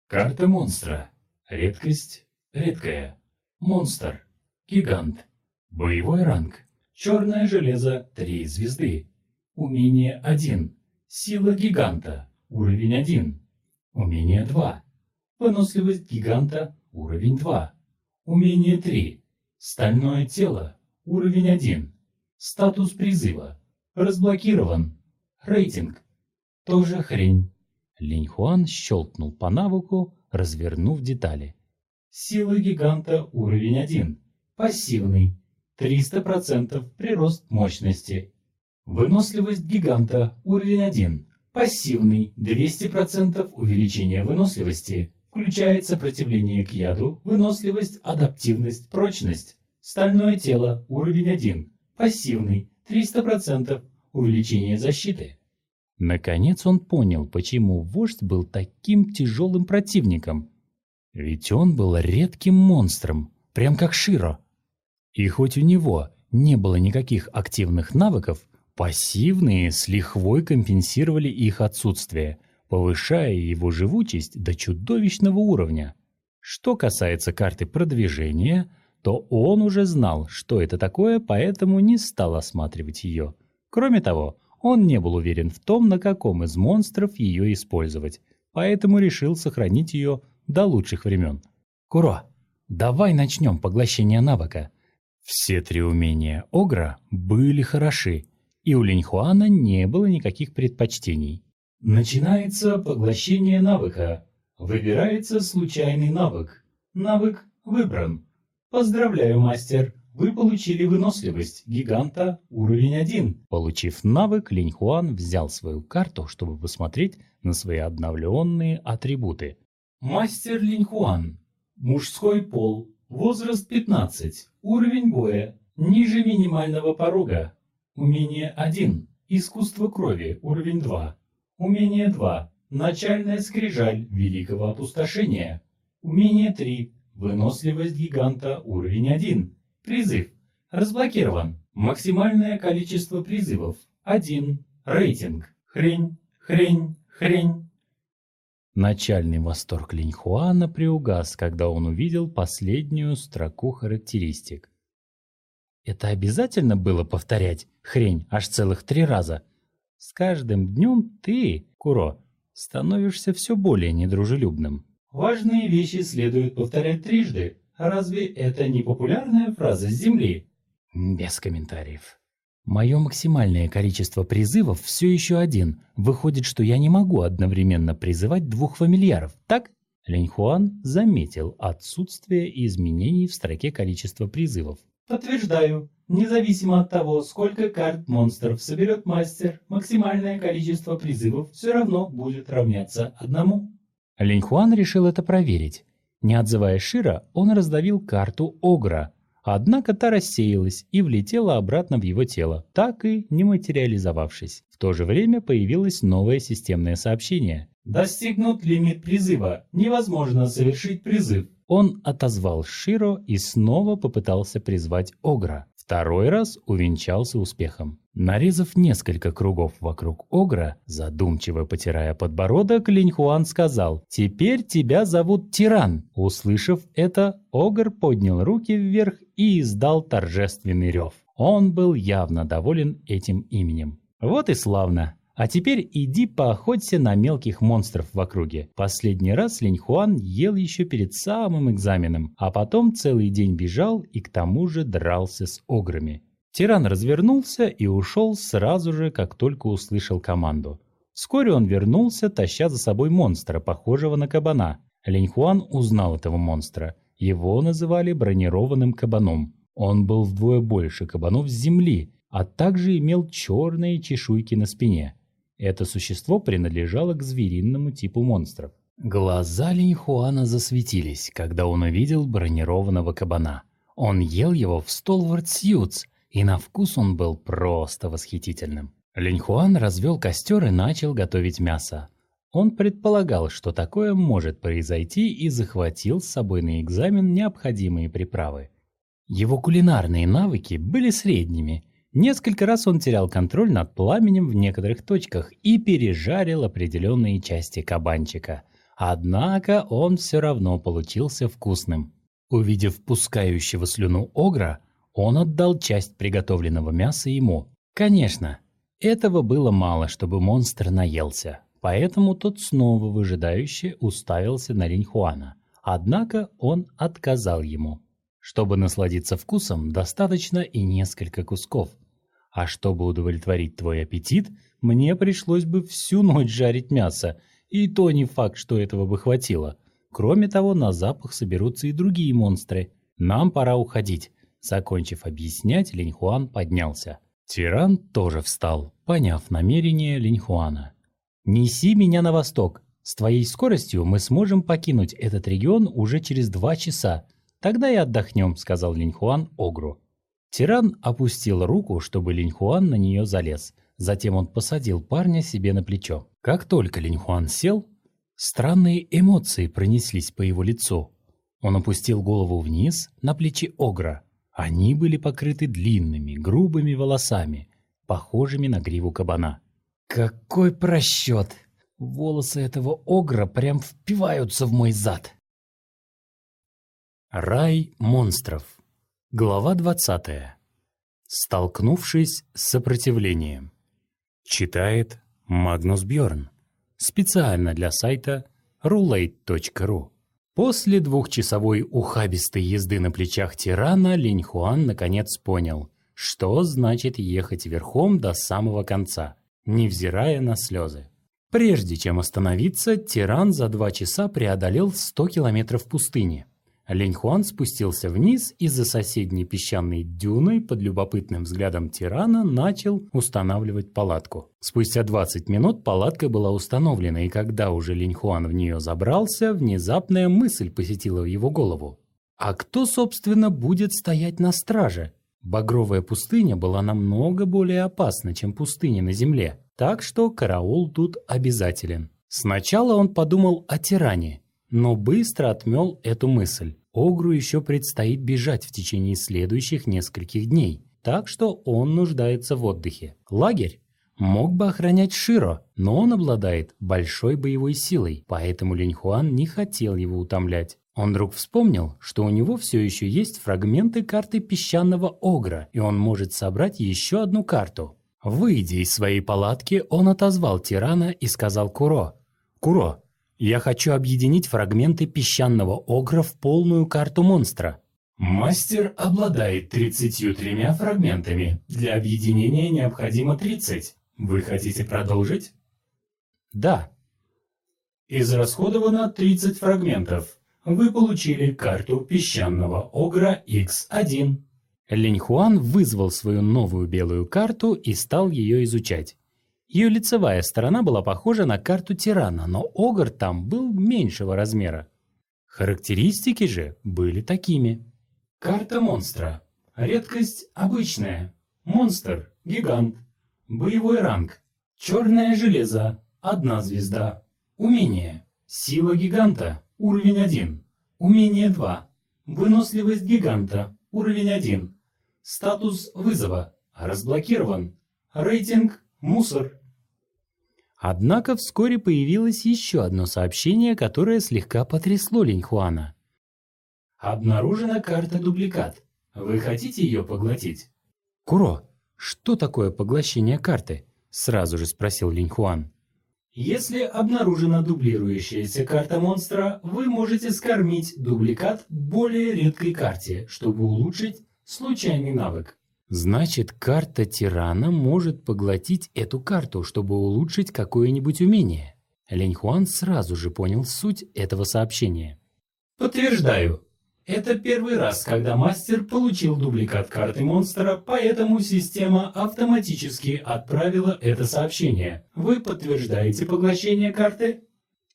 Карта монстра. Редкость. Редкая. Монстр. Гигант. Боевой ранг. Черное железо 3 звезды. Умение 1. Сила гиганта. Уровень 1. Умение 2. Выносливость гиганта. Уровень 2. Умение 3. Стальное тело. Уровень 1. Статус призыва. Разблокирован. Рейтинг. Тоже хрень. Линь Хуан щелкнул по навыку, развернув детали. Сила гиганта уровень 1. Пассивный. 300% прирост мощности. Выносливость гиганта уровень 1. Пассивный. 200% увеличение выносливости. Включает сопротивление к яду, выносливость, адаптивность, прочность. Стальное тело уровень 1. Пассивный. 300% увеличение защиты. Наконец он понял, почему вождь был таким тяжелым противником. Ведь он был редким монстром, прям как Широ. И хоть у него не было никаких активных навыков, пассивные с лихвой компенсировали их отсутствие, повышая его живучесть до чудовищного уровня. Что касается карты продвижения, то он уже знал, что это такое, поэтому не стал осматривать ее. Кроме того, он не был уверен в том, на каком из монстров ее использовать, поэтому решил сохранить ее до лучших времен. Куро, давай начнем поглощение навыка. Все три умения Огра были хороши, и у Линьхуана не было никаких предпочтений. Начинается поглощение навыка. Выбирается случайный навык. Навык выбран. Поздравляю, мастер. Вы получили выносливость гиганта уровень 1. Получив навык, Линьхуан взял свою карту, чтобы посмотреть на свои обновленные атрибуты. Мастер Линьхуан. Мужской пол. Возраст 15. Уровень боя. Ниже минимального порога. Умение 1. Искусство крови. Уровень 2. Умение 2. Начальная скрижаль великого опустошения. Умение 3. Выносливость гиганта. Уровень 1. Призыв. Разблокирован. Максимальное количество призывов. 1. Рейтинг. Хрень, хрень, хрень. Начальный восторг Линьхуана приугас, когда он увидел последнюю строку характеристик. Это обязательно было повторять хрень аж целых три раза. С каждым днем ты, Куро, становишься все более недружелюбным. Важные вещи следует повторять трижды. Разве это не популярная фраза с Земли? Без комментариев. Мое максимальное количество призывов все еще один. Выходит, что я не могу одновременно призывать двух фамильяров, так? Линьхуан заметил отсутствие изменений в строке количества призывов. Подтверждаю. Независимо от того, сколько карт монстров соберет мастер, максимальное количество призывов все равно будет равняться одному. Линьхуан решил это проверить. Не отзывая Шира, он раздавил карту Огра, Однако та рассеялась и влетела обратно в его тело, так и не материализовавшись. В то же время появилось новое системное сообщение. Достигнут лимит призыва. Невозможно совершить призыв. Он отозвал Широ и снова попытался призвать Огра. Второй раз увенчался успехом. Нарезав несколько кругов вокруг Огра, задумчиво потирая подбородок, Линьхуан сказал «Теперь тебя зовут Тиран». Услышав это, Огр поднял руки вверх и издал торжественный рев. Он был явно доволен этим именем. Вот и славно. А теперь иди поохоться на мелких монстров в округе. Последний раз Линьхуан ел еще перед самым экзаменом, а потом целый день бежал и к тому же дрался с ограми. Тиран развернулся и ушел сразу же, как только услышал команду. Вскоре он вернулся, таща за собой монстра, похожего на кабана. Линьхуан узнал этого монстра. Его называли бронированным кабаном. Он был вдвое больше кабанов с земли, а также имел черные чешуйки на спине. Это существо принадлежало к зверинному типу монстров. Глаза Линьхуана засветились, когда он увидел бронированного кабана. Он ел его в Столвард Сьюз, и на вкус он был просто восхитительным. Линьхуан развел костер и начал готовить мясо. Он предполагал, что такое может произойти и захватил с собой на экзамен необходимые приправы. Его кулинарные навыки были средними – Несколько раз он терял контроль над пламенем в некоторых точках и пережарил определенные части кабанчика. Однако он все равно получился вкусным. Увидев пускающего слюну огра, он отдал часть приготовленного мяса ему. Конечно, этого было мало, чтобы монстр наелся, поэтому тот снова выжидающе уставился на Линьхуана. Однако он отказал ему. Чтобы насладиться вкусом, достаточно и несколько кусков – а чтобы удовлетворить твой аппетит, мне пришлось бы всю ночь жарить мясо, и то не факт, что этого бы хватило. Кроме того, на запах соберутся и другие монстры. Нам пора уходить. Закончив объяснять, Линьхуан поднялся. Тиран тоже встал, поняв намерение Линьхуана. «Неси меня на восток. С твоей скоростью мы сможем покинуть этот регион уже через два часа. Тогда и отдохнем», — сказал Линьхуан Огру. Тиран опустил руку, чтобы Линьхуан на нее залез. Затем он посадил парня себе на плечо. Как только Линьхуан сел, странные эмоции пронеслись по его лицу. Он опустил голову вниз на плечи Огра. Они были покрыты длинными, грубыми волосами, похожими на гриву кабана. Какой просчет! Волосы этого Огра прям впиваются в мой зад. Рай монстров Глава 20. Столкнувшись с сопротивлением. Читает Магнус Бьорн. Специально для сайта roulette.ru. После двухчасовой ухабистой езды на плечах тирана Линьхуан наконец понял, что значит ехать верхом до самого конца, невзирая на слезы. Прежде чем остановиться, тиран за два часа преодолел 100 километров пустыни. Леньхуан спустился вниз и за соседней песчаной дюной под любопытным взглядом тирана начал устанавливать палатку. Спустя 20 минут палатка была установлена, и когда уже Леньхуан в нее забрался, внезапная мысль посетила его голову. А кто, собственно, будет стоять на страже? Багровая пустыня была намного более опасна, чем пустыня на земле, так что караул тут обязателен. Сначала он подумал о тиране – но быстро отмел эту мысль. Огру еще предстоит бежать в течение следующих нескольких дней, так что он нуждается в отдыхе. Лагерь мог бы охранять Широ, но он обладает большой боевой силой, поэтому Линьхуан не хотел его утомлять. Он вдруг вспомнил, что у него все еще есть фрагменты карты песчаного Огра, и он может собрать еще одну карту. Выйдя из своей палатки, он отозвал тирана и сказал Куро. «Куро, я хочу объединить фрагменты песчаного огра в полную карту монстра. Мастер обладает 33 фрагментами. Для объединения необходимо 30. Вы хотите продолжить? Да. Израсходовано 30 фрагментов. Вы получили карту песчаного огра X1. Линьхуан вызвал свою новую белую карту и стал ее изучать. Ее лицевая сторона была похожа на карту тирана, но огр там был меньшего размера. Характеристики же были такими. Карта монстра. Редкость обычная. Монстр – гигант. Боевой ранг. Черное железо – одна звезда. Умение. Сила гиганта. Уровень 1. Умение 2. Выносливость гиганта. Уровень 1. Статус вызова. Разблокирован. Рейтинг мусор. Однако вскоре появилось еще одно сообщение, которое слегка потрясло Линьхуана. Обнаружена карта дубликат. Вы хотите ее поглотить? Куро, что такое поглощение карты? Сразу же спросил Линьхуан. Если обнаружена дублирующаяся карта монстра, вы можете скормить дубликат более редкой карте, чтобы улучшить случайный навык. Значит, карта тирана может поглотить эту карту, чтобы улучшить какое-нибудь умение. Линьхуан сразу же понял суть этого сообщения. Подтверждаю. Это первый раз, когда мастер получил дубликат карты монстра, поэтому система автоматически отправила это сообщение. Вы подтверждаете поглощение карты?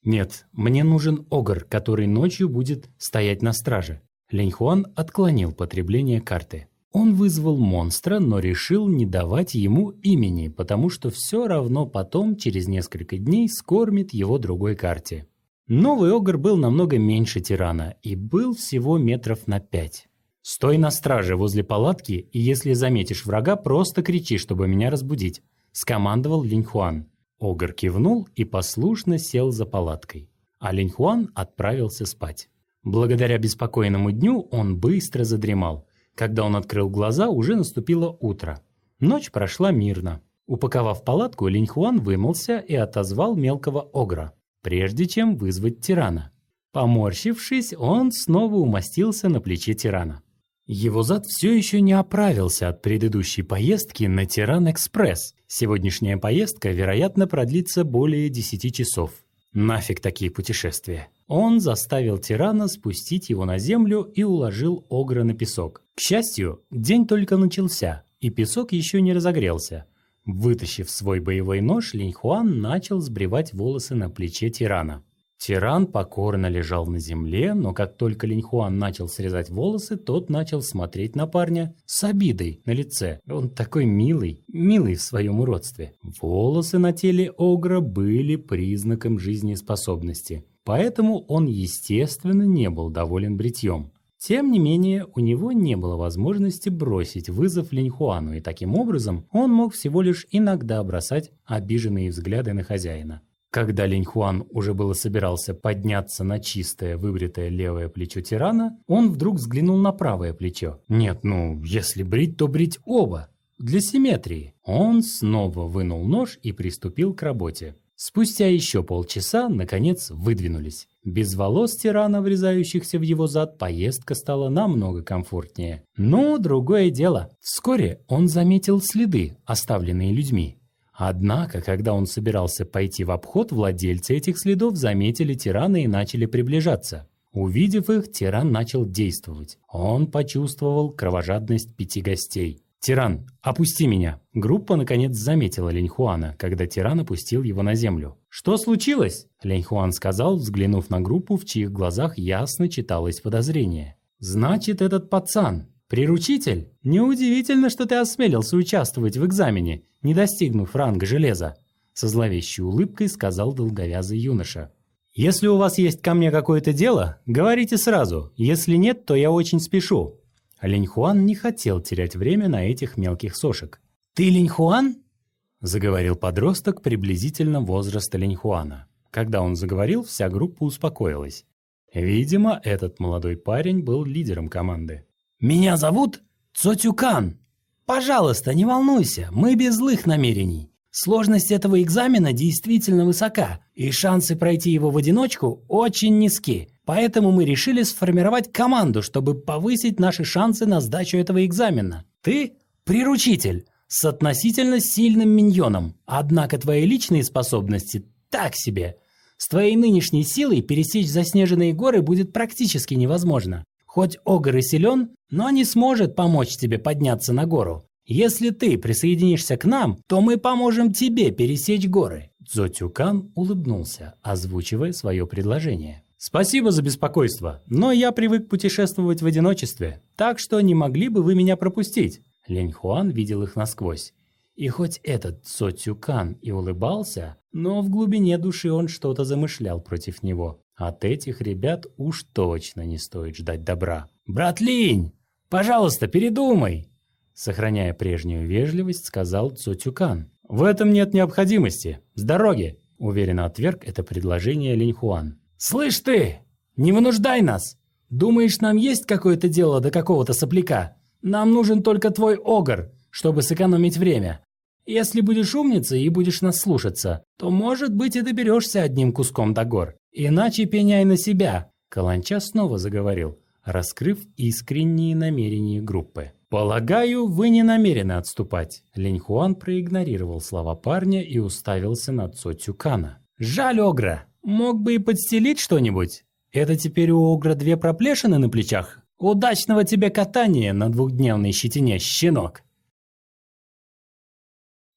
Нет, мне нужен огр, который ночью будет стоять на страже. Линьхуан отклонил потребление карты. Он вызвал монстра, но решил не давать ему имени, потому что все равно потом, через несколько дней, скормит его другой карте. Новый огр был намного меньше тирана и был всего метров на пять. «Стой на страже возле палатки, и если заметишь врага, просто кричи, чтобы меня разбудить», – скомандовал Линьхуан. Огр кивнул и послушно сел за палаткой. А Линьхуан отправился спать. Благодаря беспокойному дню он быстро задремал. Когда он открыл глаза, уже наступило утро. Ночь прошла мирно. Упаковав палатку, Линьхуан вымылся и отозвал мелкого огра прежде чем вызвать тирана. Поморщившись, он снова умостился на плече тирана. Его зад все еще не оправился от предыдущей поездки на Тиран-экспресс. Сегодняшняя поездка, вероятно, продлится более 10 часов. Нафиг такие путешествия. Он заставил тирана спустить его на землю и уложил Огра на песок. К счастью, день только начался, и песок еще не разогрелся. Вытащив свой боевой нож, Линьхуан начал сбривать волосы на плече тирана. Тиран покорно лежал на земле, но как только Линьхуан начал срезать волосы, тот начал смотреть на парня с обидой на лице. Он такой милый, милый в своем уродстве. Волосы на теле Огра были признаком жизнеспособности, поэтому он, естественно, не был доволен бритьем. Тем не менее, у него не было возможности бросить вызов Линьхуану, и таким образом он мог всего лишь иногда бросать обиженные взгляды на хозяина. Когда Линьхуан уже было собирался подняться на чистое, выбритое левое плечо тирана, он вдруг взглянул на правое плечо. Нет, ну, если брить, то брить оба. Для симметрии. Он снова вынул нож и приступил к работе. Спустя еще полчаса, наконец, выдвинулись. Без волос тирана, врезающихся в его зад, поездка стала намного комфортнее. Но другое дело. Вскоре он заметил следы, оставленные людьми. Однако, когда он собирался пойти в обход, владельцы этих следов заметили тирана и начали приближаться. Увидев их, тиран начал действовать. Он почувствовал кровожадность пяти гостей. «Тиран, опусти меня!» Группа наконец заметила Линьхуана, когда тиран опустил его на землю. «Что случилось?» Линьхуан сказал, взглянув на группу, в чьих глазах ясно читалось подозрение. «Значит, этот пацан приручитель? Неудивительно, что ты осмелился участвовать в экзамене, не достигнув ранга железа!» Со зловещей улыбкой сказал долговязый юноша. «Если у вас есть ко мне какое-то дело, говорите сразу. Если нет, то я очень спешу. Линьхуан не хотел терять время на этих мелких сошек. «Ты Линьхуан?» – заговорил подросток приблизительно возраста Линьхуана. Когда он заговорил, вся группа успокоилась. Видимо, этот молодой парень был лидером команды. «Меня зовут Цотюкан. Пожалуйста, не волнуйся, мы без злых намерений. Сложность этого экзамена действительно высока, и шансы пройти его в одиночку очень низки. Поэтому мы решили сформировать команду, чтобы повысить наши шансы на сдачу этого экзамена. Ты – приручитель с относительно сильным миньоном, однако твои личные способности так себе. С твоей нынешней силой пересечь заснеженные горы будет практически невозможно. Хоть Огр и силен, но не сможет помочь тебе подняться на гору. Если ты присоединишься к нам, то мы поможем тебе пересечь горы». Цзотюкан улыбнулся, озвучивая свое предложение. «Спасибо за беспокойство, но я привык путешествовать в одиночестве, так что не могли бы вы меня пропустить?» Лень Хуан видел их насквозь. И хоть этот Цо Цюкан и улыбался, Но в глубине души он что-то замышлял против него. От этих ребят уж точно не стоит ждать добра. «Брат Линь, пожалуйста, передумай!» Сохраняя прежнюю вежливость, сказал Цутюкан. «В этом нет необходимости. С дороги!» Уверенно отверг это предложение Линьхуан. «Слышь ты! Не вынуждай нас! Думаешь, нам есть какое-то дело до какого-то сопляка? Нам нужен только твой огр, чтобы сэкономить время. Если будешь умницей и будешь нас слушаться, то, может быть, и доберешься одним куском до гор. Иначе пеняй на себя!» Каланча снова заговорил, раскрыв искренние намерения группы. «Полагаю, вы не намерены отступать». Линьхуан проигнорировал слова парня и уставился на Цо Цюкана. «Жаль Огра. Мог бы и подстелить что-нибудь. Это теперь у Огра две проплешины на плечах. Удачного тебе катания на двухдневной щетине, щенок!»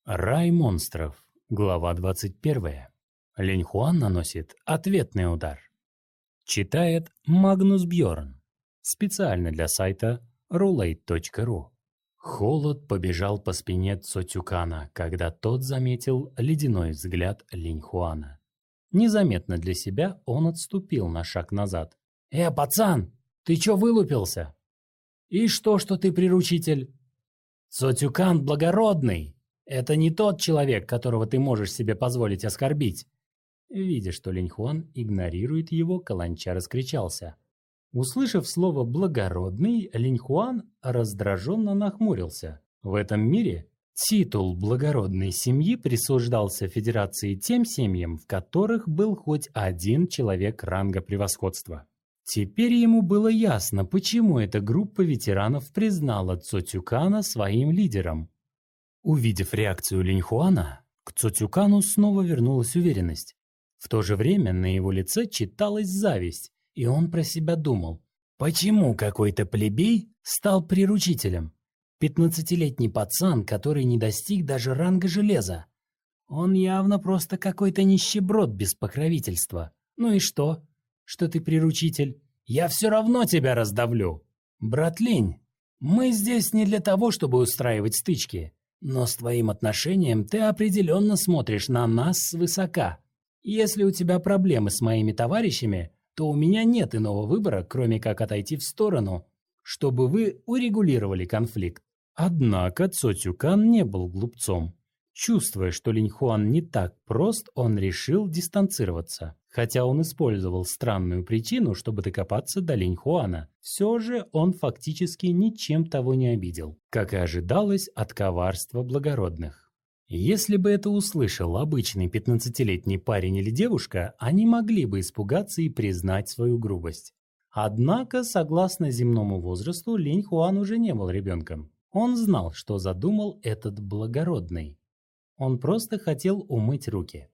Рай монстров. Глава 21. Линьхуан наносит ответный удар. Читает Магнус Бьорн. Специально для сайта roulette.ru. Холод побежал по спине Цотюкана, когда тот заметил ледяной взгляд Линьхуана. Незаметно для себя он отступил на шаг назад. «Э, пацан, ты чё вылупился?» «И что, что ты приручитель?» «Цотюкан благородный. Это не тот человек, которого ты можешь себе позволить оскорбить». Видя, что Линьхуан игнорирует его, Каланча раскричался. Услышав слово «благородный», Линьхуан раздраженно нахмурился. В этом мире титул благородной семьи присуждался Федерации тем семьям, в которых был хоть один человек ранга превосходства. Теперь ему было ясно, почему эта группа ветеранов признала Цотюкана своим лидером. Увидев реакцию Линьхуана, к Цотюкану снова вернулась уверенность. В то же время на его лице читалась зависть, и он про себя думал, почему какой-то плебей стал приручителем? Пятнадцатилетний пацан, который не достиг даже ранга железа. Он явно просто какой-то нищеброд без покровительства. Ну и что? Что ты приручитель? Я все равно тебя раздавлю. Брат Линь, мы здесь не для того, чтобы устраивать стычки. Но с твоим отношением ты определенно смотришь на нас свысока. Если у тебя проблемы с моими товарищами, то у меня нет иного выбора, кроме как отойти в сторону, чтобы вы урегулировали конфликт. Однако Цо Цюкан не был глупцом. Чувствуя, что Линьхуан не так прост, он решил дистанцироваться. Хотя он использовал странную причину, чтобы докопаться до Линьхуана, все же он фактически ничем того не обидел, как и ожидалось от коварства благородных. Если бы это услышал обычный 15-летний парень или девушка, они могли бы испугаться и признать свою грубость. Однако, согласно земному возрасту, Линь Хуан уже не был ребенком. Он знал, что задумал этот благородный. Он просто хотел умыть руки.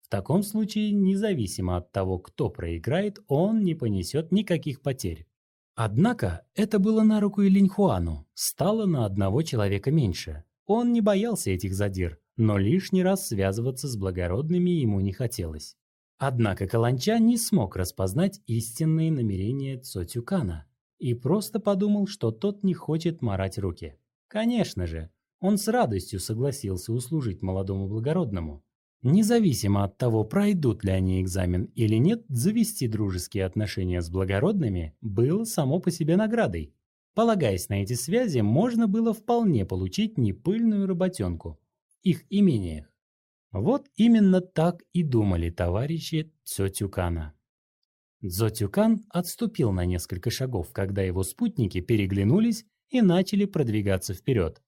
В таком случае, независимо от того, кто проиграет, он не понесет никаких потерь. Однако это было на руку и Линьхуану, стало на одного человека меньше. Он не боялся этих задир, но лишний раз связываться с благородными ему не хотелось. Однако Каланча не смог распознать истинные намерения Цотюкана и просто подумал, что тот не хочет марать руки. Конечно же, он с радостью согласился услужить молодому благородному. Независимо от того, пройдут ли они экзамен или нет, завести дружеские отношения с благородными было само по себе наградой. Полагаясь на эти связи, можно было вполне получить непыльную работенку в их имениях. Вот именно так и думали товарищи Цотюкана. Цзотюкан отступил на несколько шагов, когда его спутники переглянулись и начали продвигаться вперед.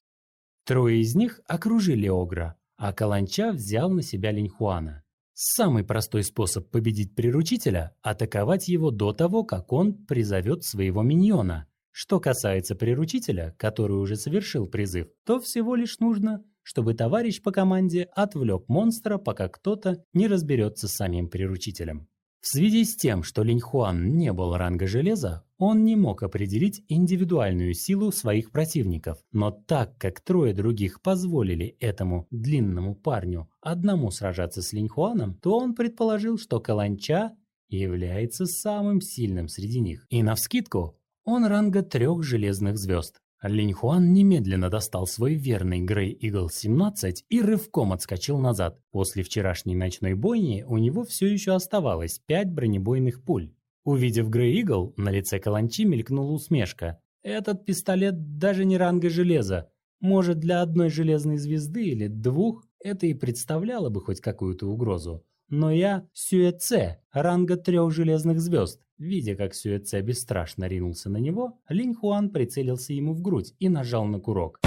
Трое из них окружили Огра, а Каланча взял на себя Линьхуана. Самый простой способ победить приручителя – атаковать его до того, как он призовет своего миньона – что касается приручителя, который уже совершил призыв, то всего лишь нужно, чтобы товарищ по команде отвлек монстра, пока кто-то не разберется с самим приручителем. В связи с тем, что Линьхуан не был ранга железа, он не мог определить индивидуальную силу своих противников, но так как трое других позволили этому длинному парню одному сражаться с Линьхуаном, то он предположил, что Каланча является самым сильным среди них. И навскидку он ранга трех железных звезд. Линь Хуан немедленно достал свой верный Грей Игл 17 и рывком отскочил назад. После вчерашней ночной бойни у него все еще оставалось 5 бронебойных пуль. Увидев Грей Игл, на лице Каланчи мелькнула усмешка. Этот пистолет даже не ранга железа. Может, для одной железной звезды или двух это и представляло бы хоть какую-то угрозу. Но я Сюэце, ранга трех железных звезд. Видя, как Сюэце бесстрашно ринулся на него, Линь Хуан прицелился ему в грудь и нажал на курок.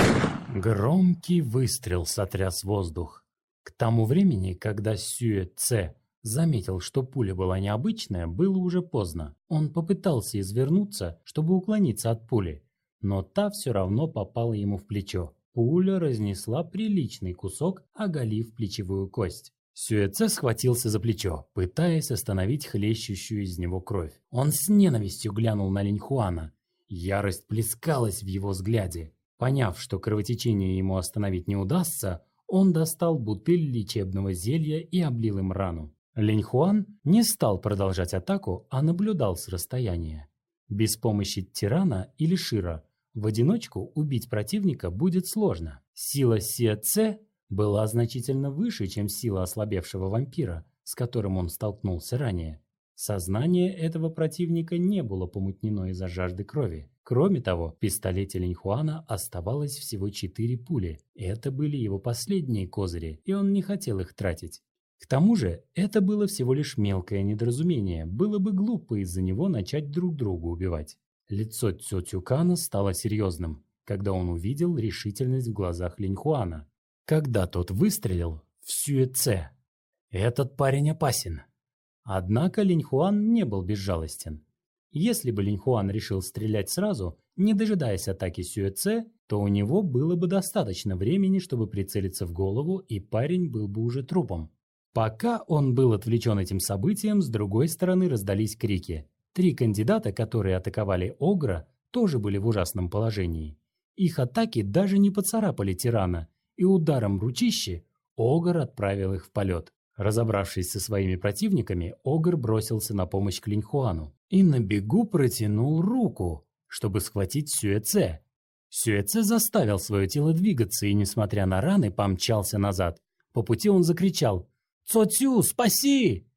Громкий выстрел сотряс воздух. К тому времени, когда Сюэце заметил, что пуля была необычная, было уже поздно. Он попытался извернуться, чтобы уклониться от пули, но та все равно попала ему в плечо. Пуля разнесла приличный кусок, оголив плечевую кость. Сюэце схватился за плечо, пытаясь остановить хлещущую из него кровь. Он с ненавистью глянул на Линьхуана. Ярость плескалась в его взгляде. Поняв, что кровотечение ему остановить не удастся, он достал бутыль лечебного зелья и облил им рану. Линьхуан не стал продолжать атаку, а наблюдал с расстояния. Без помощи тирана или шира в одиночку убить противника будет сложно. Сила Сиэце была значительно выше, чем сила ослабевшего вампира, с которым он столкнулся ранее. Сознание этого противника не было помутнено из-за жажды крови. Кроме того, в пистолете Линьхуана оставалось всего четыре пули. Это были его последние козыри, и он не хотел их тратить. К тому же, это было всего лишь мелкое недоразумение, было бы глупо из-за него начать друг друга убивать. Лицо Цё Цюкана стало серьезным, когда он увидел решительность в глазах Линьхуана когда тот выстрелил в Сюэце. Этот парень опасен. Однако Линьхуан не был безжалостен. Если бы Линьхуан решил стрелять сразу, не дожидаясь атаки Сюэце, то у него было бы достаточно времени, чтобы прицелиться в голову, и парень был бы уже трупом. Пока он был отвлечен этим событием, с другой стороны раздались крики. Три кандидата, которые атаковали Огра, тоже были в ужасном положении. Их атаки даже не поцарапали тирана, и ударом ручищи Огр отправил их в полет. Разобравшись со своими противниками, Огр бросился на помощь Клиньхуану и на бегу протянул руку, чтобы схватить Сюэце. Сюэце заставил свое тело двигаться и, несмотря на раны, помчался назад. По пути он закричал «Цоцю, спаси!».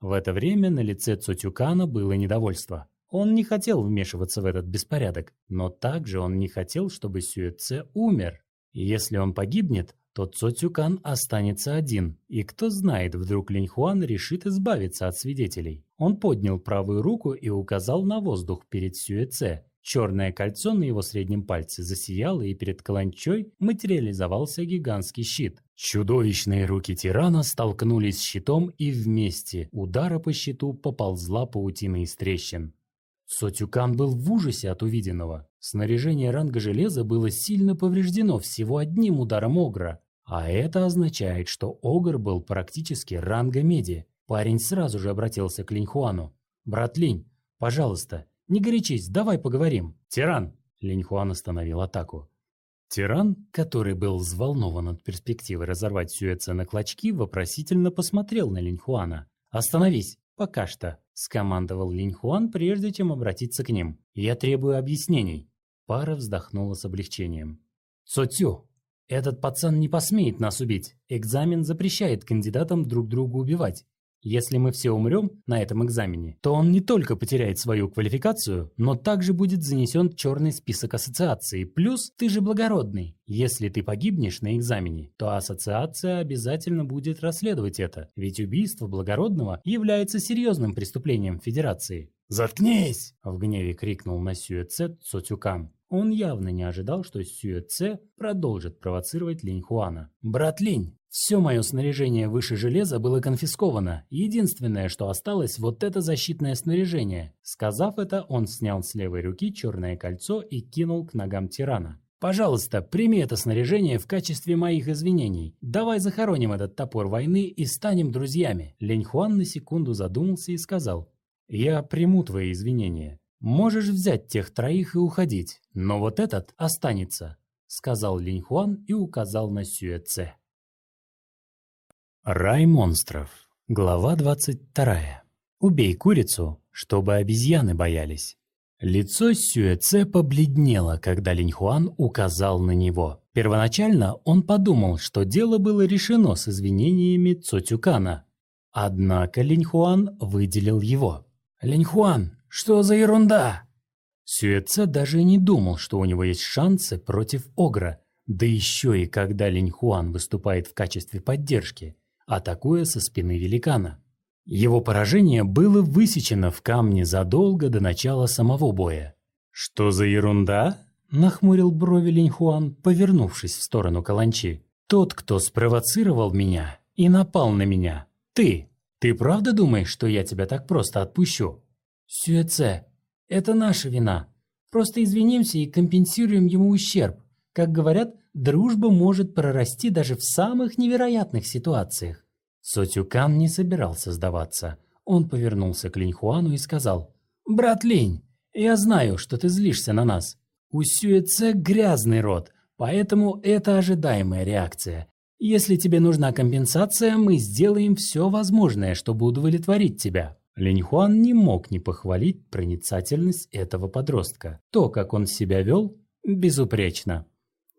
В это время на лице Цотюкана было недовольство. Он не хотел вмешиваться в этот беспорядок, но также он не хотел, чтобы Сюэце умер. Если он погибнет, то Цоцюкан останется один, и кто знает, вдруг Линьхуан решит избавиться от свидетелей. Он поднял правую руку и указал на воздух перед Сюэце. Черное кольцо на его среднем пальце засияло, и перед каланчой материализовался гигантский щит. Чудовищные руки тирана столкнулись с щитом, и вместе удара по щиту поползла паутина из трещин. Сотюкан был в ужасе от увиденного. Снаряжение ранга железа было сильно повреждено всего одним ударом Огра. А это означает, что Огр был практически ранга меди. Парень сразу же обратился к Линьхуану. «Брат Линь, пожалуйста, не горячись, давай поговорим». «Тиран!» Линьхуан остановил атаку. Тиран, который был взволнован от перспективы разорвать Сюэца на клочки, вопросительно посмотрел на Линьхуана. «Остановись! Пока что!» Скомандовал Линьхуан, прежде чем обратиться к ним. «Я требую объяснений». Пара вздохнула с облегчением. «Цо этот пацан не посмеет нас убить. Экзамен запрещает кандидатам друг друга убивать. Если мы все умрем на этом экзамене, то он не только потеряет свою квалификацию, но также будет занесен в черный список ассоциации. Плюс ты же благородный. Если ты погибнешь на экзамене, то ассоциация обязательно будет расследовать это, ведь убийство благородного является серьезным преступлением Федерации. «Заткнись!» – в гневе крикнул на Сюэце Цоцюкан. Он явно не ожидал, что Сюэце продолжит провоцировать Линь Хуана. «Брат Линь, все мое снаряжение выше железа было конфисковано. Единственное, что осталось, вот это защитное снаряжение». Сказав это, он снял с левой руки черное кольцо и кинул к ногам тирана. «Пожалуйста, прими это снаряжение в качестве моих извинений. Давай захороним этот топор войны и станем друзьями». Лень Хуан на секунду задумался и сказал. «Я приму твои извинения. Можешь взять тех троих и уходить, но вот этот останется», сказал Линь Хуан и указал на Сюэце. Рай монстров. Глава 22. Убей курицу, чтобы обезьяны боялись. Лицо Сюэце побледнело, когда Линьхуан указал на него. Первоначально он подумал, что дело было решено с извинениями Цотюкана. Однако Линьхуан выделил его. «Линьхуан, что за ерунда?» Сюэце даже не думал, что у него есть шансы против Огра, да еще и когда Линьхуан выступает в качестве поддержки, атакуя со спины великана. Его поражение было высечено в камне задолго до начала самого боя. «Что за ерунда?» – нахмурил брови Линьхуан, повернувшись в сторону Каланчи. «Тот, кто спровоцировал меня и напал на меня. Ты. Ты правда думаешь, что я тебя так просто отпущу?» «Сюэце, это наша вина. Просто извинимся и компенсируем ему ущерб. Как говорят, дружба может прорасти даже в самых невероятных ситуациях. Сотюкан не собирался сдаваться. Он повернулся к Линьхуану и сказал, «Брат Линь, я знаю, что ты злишься на нас. У Сюэце грязный рот, поэтому это ожидаемая реакция. Если тебе нужна компенсация, мы сделаем все возможное, чтобы удовлетворить тебя». Линьхуан не мог не похвалить проницательность этого подростка. То, как он себя вел, безупречно.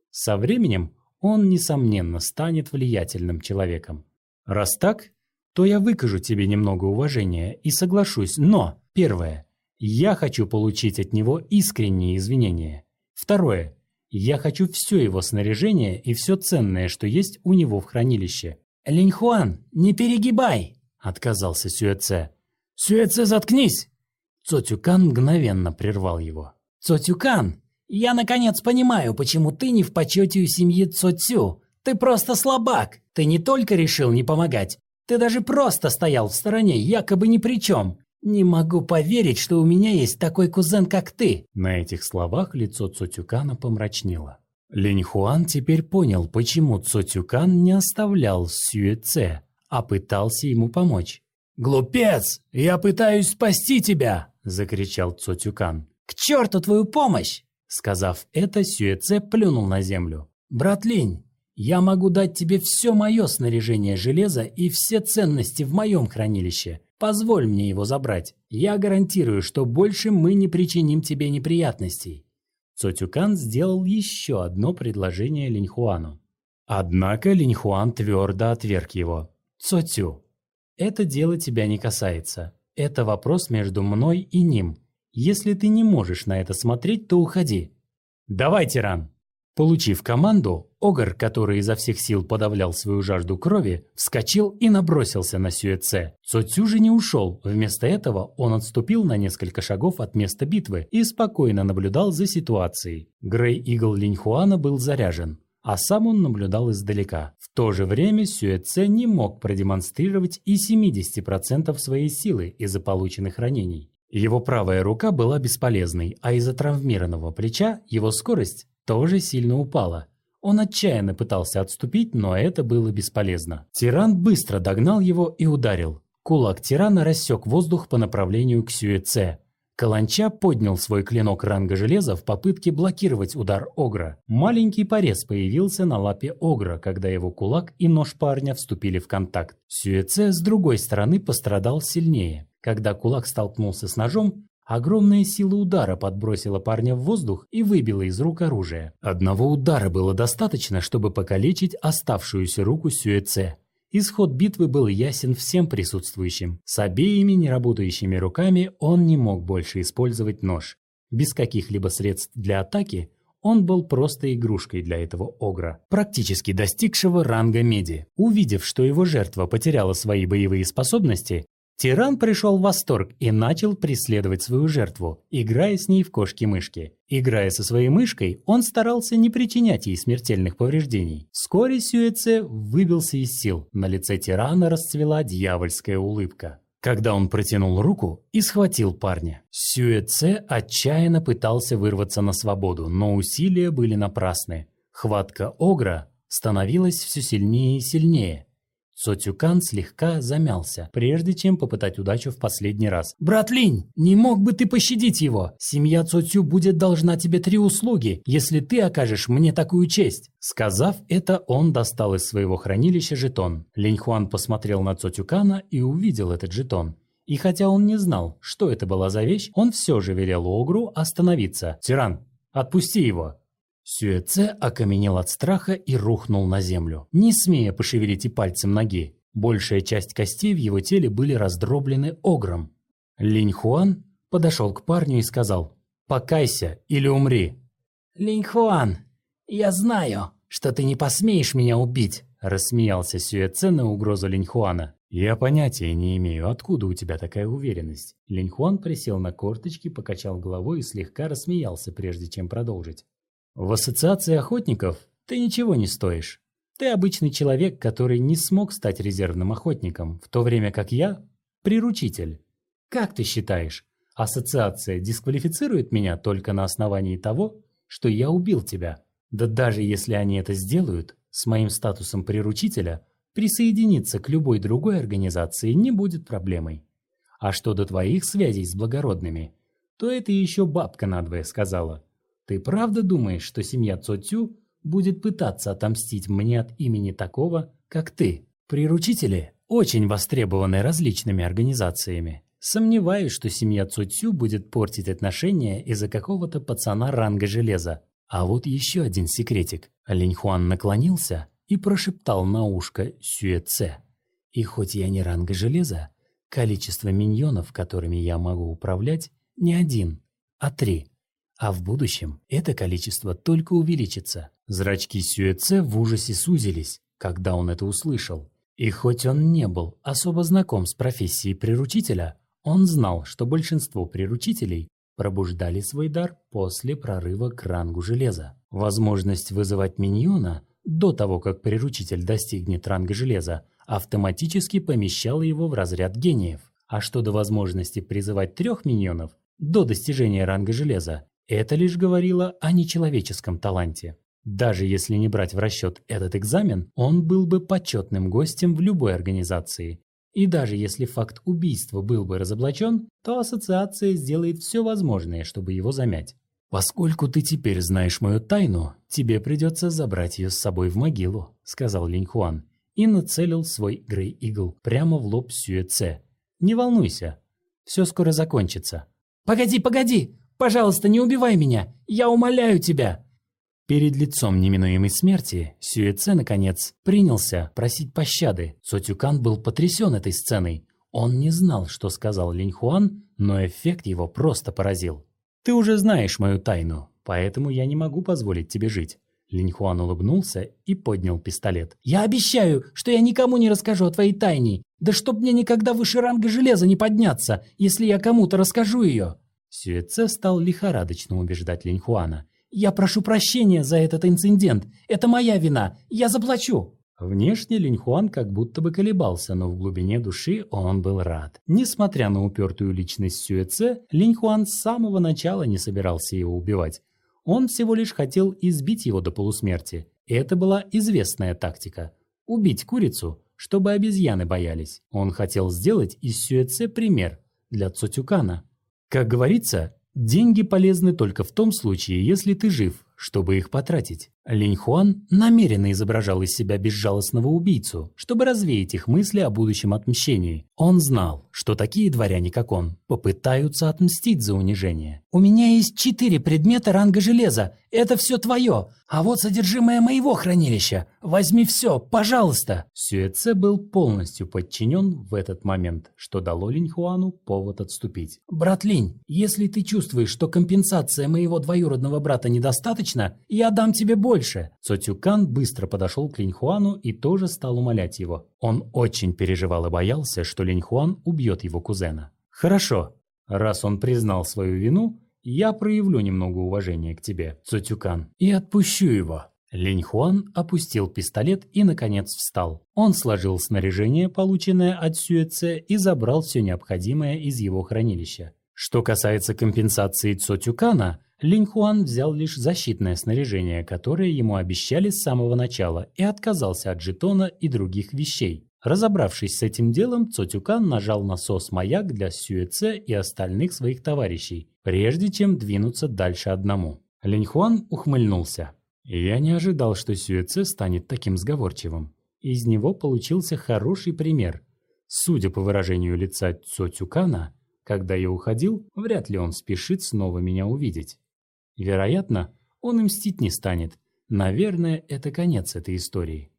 Со временем он, несомненно, станет влиятельным человеком. Раз так, то я выкажу тебе немного уважения и соглашусь, но, первое, я хочу получить от него искренние извинения. Второе, я хочу все его снаряжение и все ценное, что есть у него в хранилище. «Линьхуан, не перегибай!» – отказался Сюэце. «Сюэце, заткнись!» Цотюкан мгновенно прервал его. «Цотюкан, я наконец понимаю, почему ты не в почете у семьи Цоцю. Ты просто слабак. Ты не только решил не помогать, ты даже просто стоял в стороне, якобы ни при чем. Не могу поверить, что у меня есть такой кузен, как ты. На этих словах лицо Цотюкана помрачнело. Линь Хуан теперь понял, почему Цотюкан не оставлял Сюэце, а пытался ему помочь. «Глупец! Я пытаюсь спасти тебя!» – закричал Цотюкан. «К черту твою помощь!» Сказав это, Сюэце плюнул на землю. «Брат Линь, я могу дать тебе все мое снаряжение железа и все ценности в моем хранилище. Позволь мне его забрать. Я гарантирую, что больше мы не причиним тебе неприятностей». Цотюкан сделал еще одно предложение Линьхуану. Однако Линьхуан твердо отверг его. «Цотю, это дело тебя не касается. Это вопрос между мной и ним. Если ты не можешь на это смотреть, то уходи». «Давай, тиран!» Получив команду, Огр, который изо всех сил подавлял свою жажду крови, вскочил и набросился на Сюэце. Соцю же не ушел, вместо этого он отступил на несколько шагов от места битвы и спокойно наблюдал за ситуацией. Грей Игл Линьхуана был заряжен, а сам он наблюдал издалека. В то же время Сюэце не мог продемонстрировать и 70% своей силы из-за полученных ранений. Его правая рука была бесполезной, а из-за травмированного плеча его скорость тоже сильно упала. Он отчаянно пытался отступить, но это было бесполезно. Тиран быстро догнал его и ударил. Кулак тирана рассек воздух по направлению к Сюэце. Каланча поднял свой клинок ранга железа в попытке блокировать удар Огра. Маленький порез появился на лапе Огра, когда его кулак и нож парня вступили в контакт. Сюэце с другой стороны пострадал сильнее. Когда кулак столкнулся с ножом, Огромная сила удара подбросила парня в воздух и выбила из рук оружие. Одного удара было достаточно, чтобы покалечить оставшуюся руку Сюэце. Исход битвы был ясен всем присутствующим. С обеими неработающими руками он не мог больше использовать нож. Без каких-либо средств для атаки он был просто игрушкой для этого огра, практически достигшего ранга меди. Увидев, что его жертва потеряла свои боевые способности, Тиран пришел в восторг и начал преследовать свою жертву, играя с ней в кошки-мышки. Играя со своей мышкой, он старался не причинять ей смертельных повреждений. Вскоре Сюэце выбился из сил. На лице тирана расцвела дьявольская улыбка. Когда он протянул руку и схватил парня, Сюэце отчаянно пытался вырваться на свободу, но усилия были напрасны. Хватка Огра становилась все сильнее и сильнее – Сотюкан слегка замялся, прежде чем попытать удачу в последний раз. «Брат Линь, не мог бы ты пощадить его? Семья Цоцю будет должна тебе три услуги, если ты окажешь мне такую честь». Сказав это, он достал из своего хранилища жетон. Линь Хуан посмотрел на Цотюкана и увидел этот жетон. И хотя он не знал, что это была за вещь, он все же велел Огру остановиться. «Тиран, отпусти его!» Сюэце окаменел от страха и рухнул на землю, не смея пошевелить и пальцем ноги. Большая часть костей в его теле были раздроблены огром. Линь Хуан подошел к парню и сказал «Покайся или умри». «Линь Хуан, я знаю, что ты не посмеешь меня убить», рассмеялся Сюэце на угрозу Линь Хуана. «Я понятия не имею, откуда у тебя такая уверенность». Линь Хуан присел на корточки, покачал головой и слегка рассмеялся, прежде чем продолжить. «В ассоциации охотников ты ничего не стоишь. Ты обычный человек, который не смог стать резервным охотником, в то время как я – приручитель. Как ты считаешь, ассоциация дисквалифицирует меня только на основании того, что я убил тебя? Да даже если они это сделают, с моим статусом приручителя присоединиться к любой другой организации не будет проблемой. А что до твоих связей с благородными, то это еще бабка надвое сказала. Ты правда думаешь, что семья Цотю будет пытаться отомстить мне от имени такого, как ты. Приручители очень востребованы различными организациями. Сомневаюсь, что семья Цуцю будет портить отношения из-за какого-то пацана ранга железа. А вот еще один секретик. Линьхуан наклонился и прошептал на ушко Сюэце. И хоть я не ранга железа, количество миньонов, которыми я могу управлять, не один, а три. А в будущем это количество только увеличится. Зрачки Сюэце в ужасе сузились, когда он это услышал. И хоть он не был особо знаком с профессией приручителя, он знал, что большинство приручителей пробуждали свой дар после прорыва к рангу железа. Возможность вызывать миньона до того, как приручитель достигнет ранга железа, автоматически помещала его в разряд гениев. А что до возможности призывать трех миньонов до достижения ранга железа, это лишь говорило о нечеловеческом таланте. Даже если не брать в расчет этот экзамен, он был бы почетным гостем в любой организации. И даже если факт убийства был бы разоблачен, то ассоциация сделает все возможное, чтобы его замять. «Поскольку ты теперь знаешь мою тайну, тебе придется забрать ее с собой в могилу», — сказал Линь Хуан и нацелил свой Грей Игл прямо в лоб Сюэце. «Не волнуйся, все скоро закончится». «Погоди, погоди!» Пожалуйста, не убивай меня! Я умоляю тебя!» Перед лицом неминуемой смерти Сюэце, наконец, принялся просить пощады. Сотюкан был потрясен этой сценой. Он не знал, что сказал Линьхуан, но эффект его просто поразил. «Ты уже знаешь мою тайну, поэтому я не могу позволить тебе жить». Линьхуан улыбнулся и поднял пистолет. «Я обещаю, что я никому не расскажу о твоей тайне. Да чтоб мне никогда выше ранга железа не подняться, если я кому-то расскажу ее!» Сюэце стал лихорадочно убеждать Линьхуана. «Я прошу прощения за этот инцидент. Это моя вина. Я заплачу». Внешне Линьхуан как будто бы колебался, но в глубине души он был рад. Несмотря на упертую личность Сюэце, Линьхуан с самого начала не собирался его убивать. Он всего лишь хотел избить его до полусмерти. Это была известная тактика. Убить курицу, чтобы обезьяны боялись. Он хотел сделать из Сюэце пример для Цотюкана. Как говорится, деньги полезны только в том случае, если ты жив, чтобы их потратить. Линь Хуан намеренно изображал из себя безжалостного убийцу, чтобы развеять их мысли о будущем отмщении. Он знал, что такие дворяне, как он, попытаются отмстить за унижение. «У меня есть четыре предмета ранга железа. Это все твое. А вот содержимое моего хранилища. Возьми все, пожалуйста!» Сюэце был полностью подчинен в этот момент, что дало Линь Хуану повод отступить. «Брат Линь, если ты чувствуешь, что компенсация моего двоюродного брата недостаточна, я дам тебе больше больше. Цотюкан быстро подошел к Линьхуану и тоже стал умолять его. Он очень переживал и боялся, что Линьхуан убьет его кузена. «Хорошо, раз он признал свою вину, я проявлю немного уважения к тебе, Цотюкан, и отпущу его». Линьхуан опустил пистолет и, наконец, встал. Он сложил снаряжение, полученное от Сюэце, и забрал все необходимое из его хранилища. Что касается компенсации Цотюкана, Линь Хуан взял лишь защитное снаряжение, которое ему обещали с самого начала, и отказался от жетона и других вещей. Разобравшись с этим делом, Цотюкан нажал на сос-маяк для Сюэце и остальных своих товарищей, прежде чем двинуться дальше одному. Линь Хуан ухмыльнулся. «Я не ожидал, что Сюэце станет таким сговорчивым. Из него получился хороший пример. Судя по выражению лица Цоцюкана, когда я уходил, вряд ли он спешит снова меня увидеть. Вероятно, он и мстить не станет. Наверное, это конец этой истории.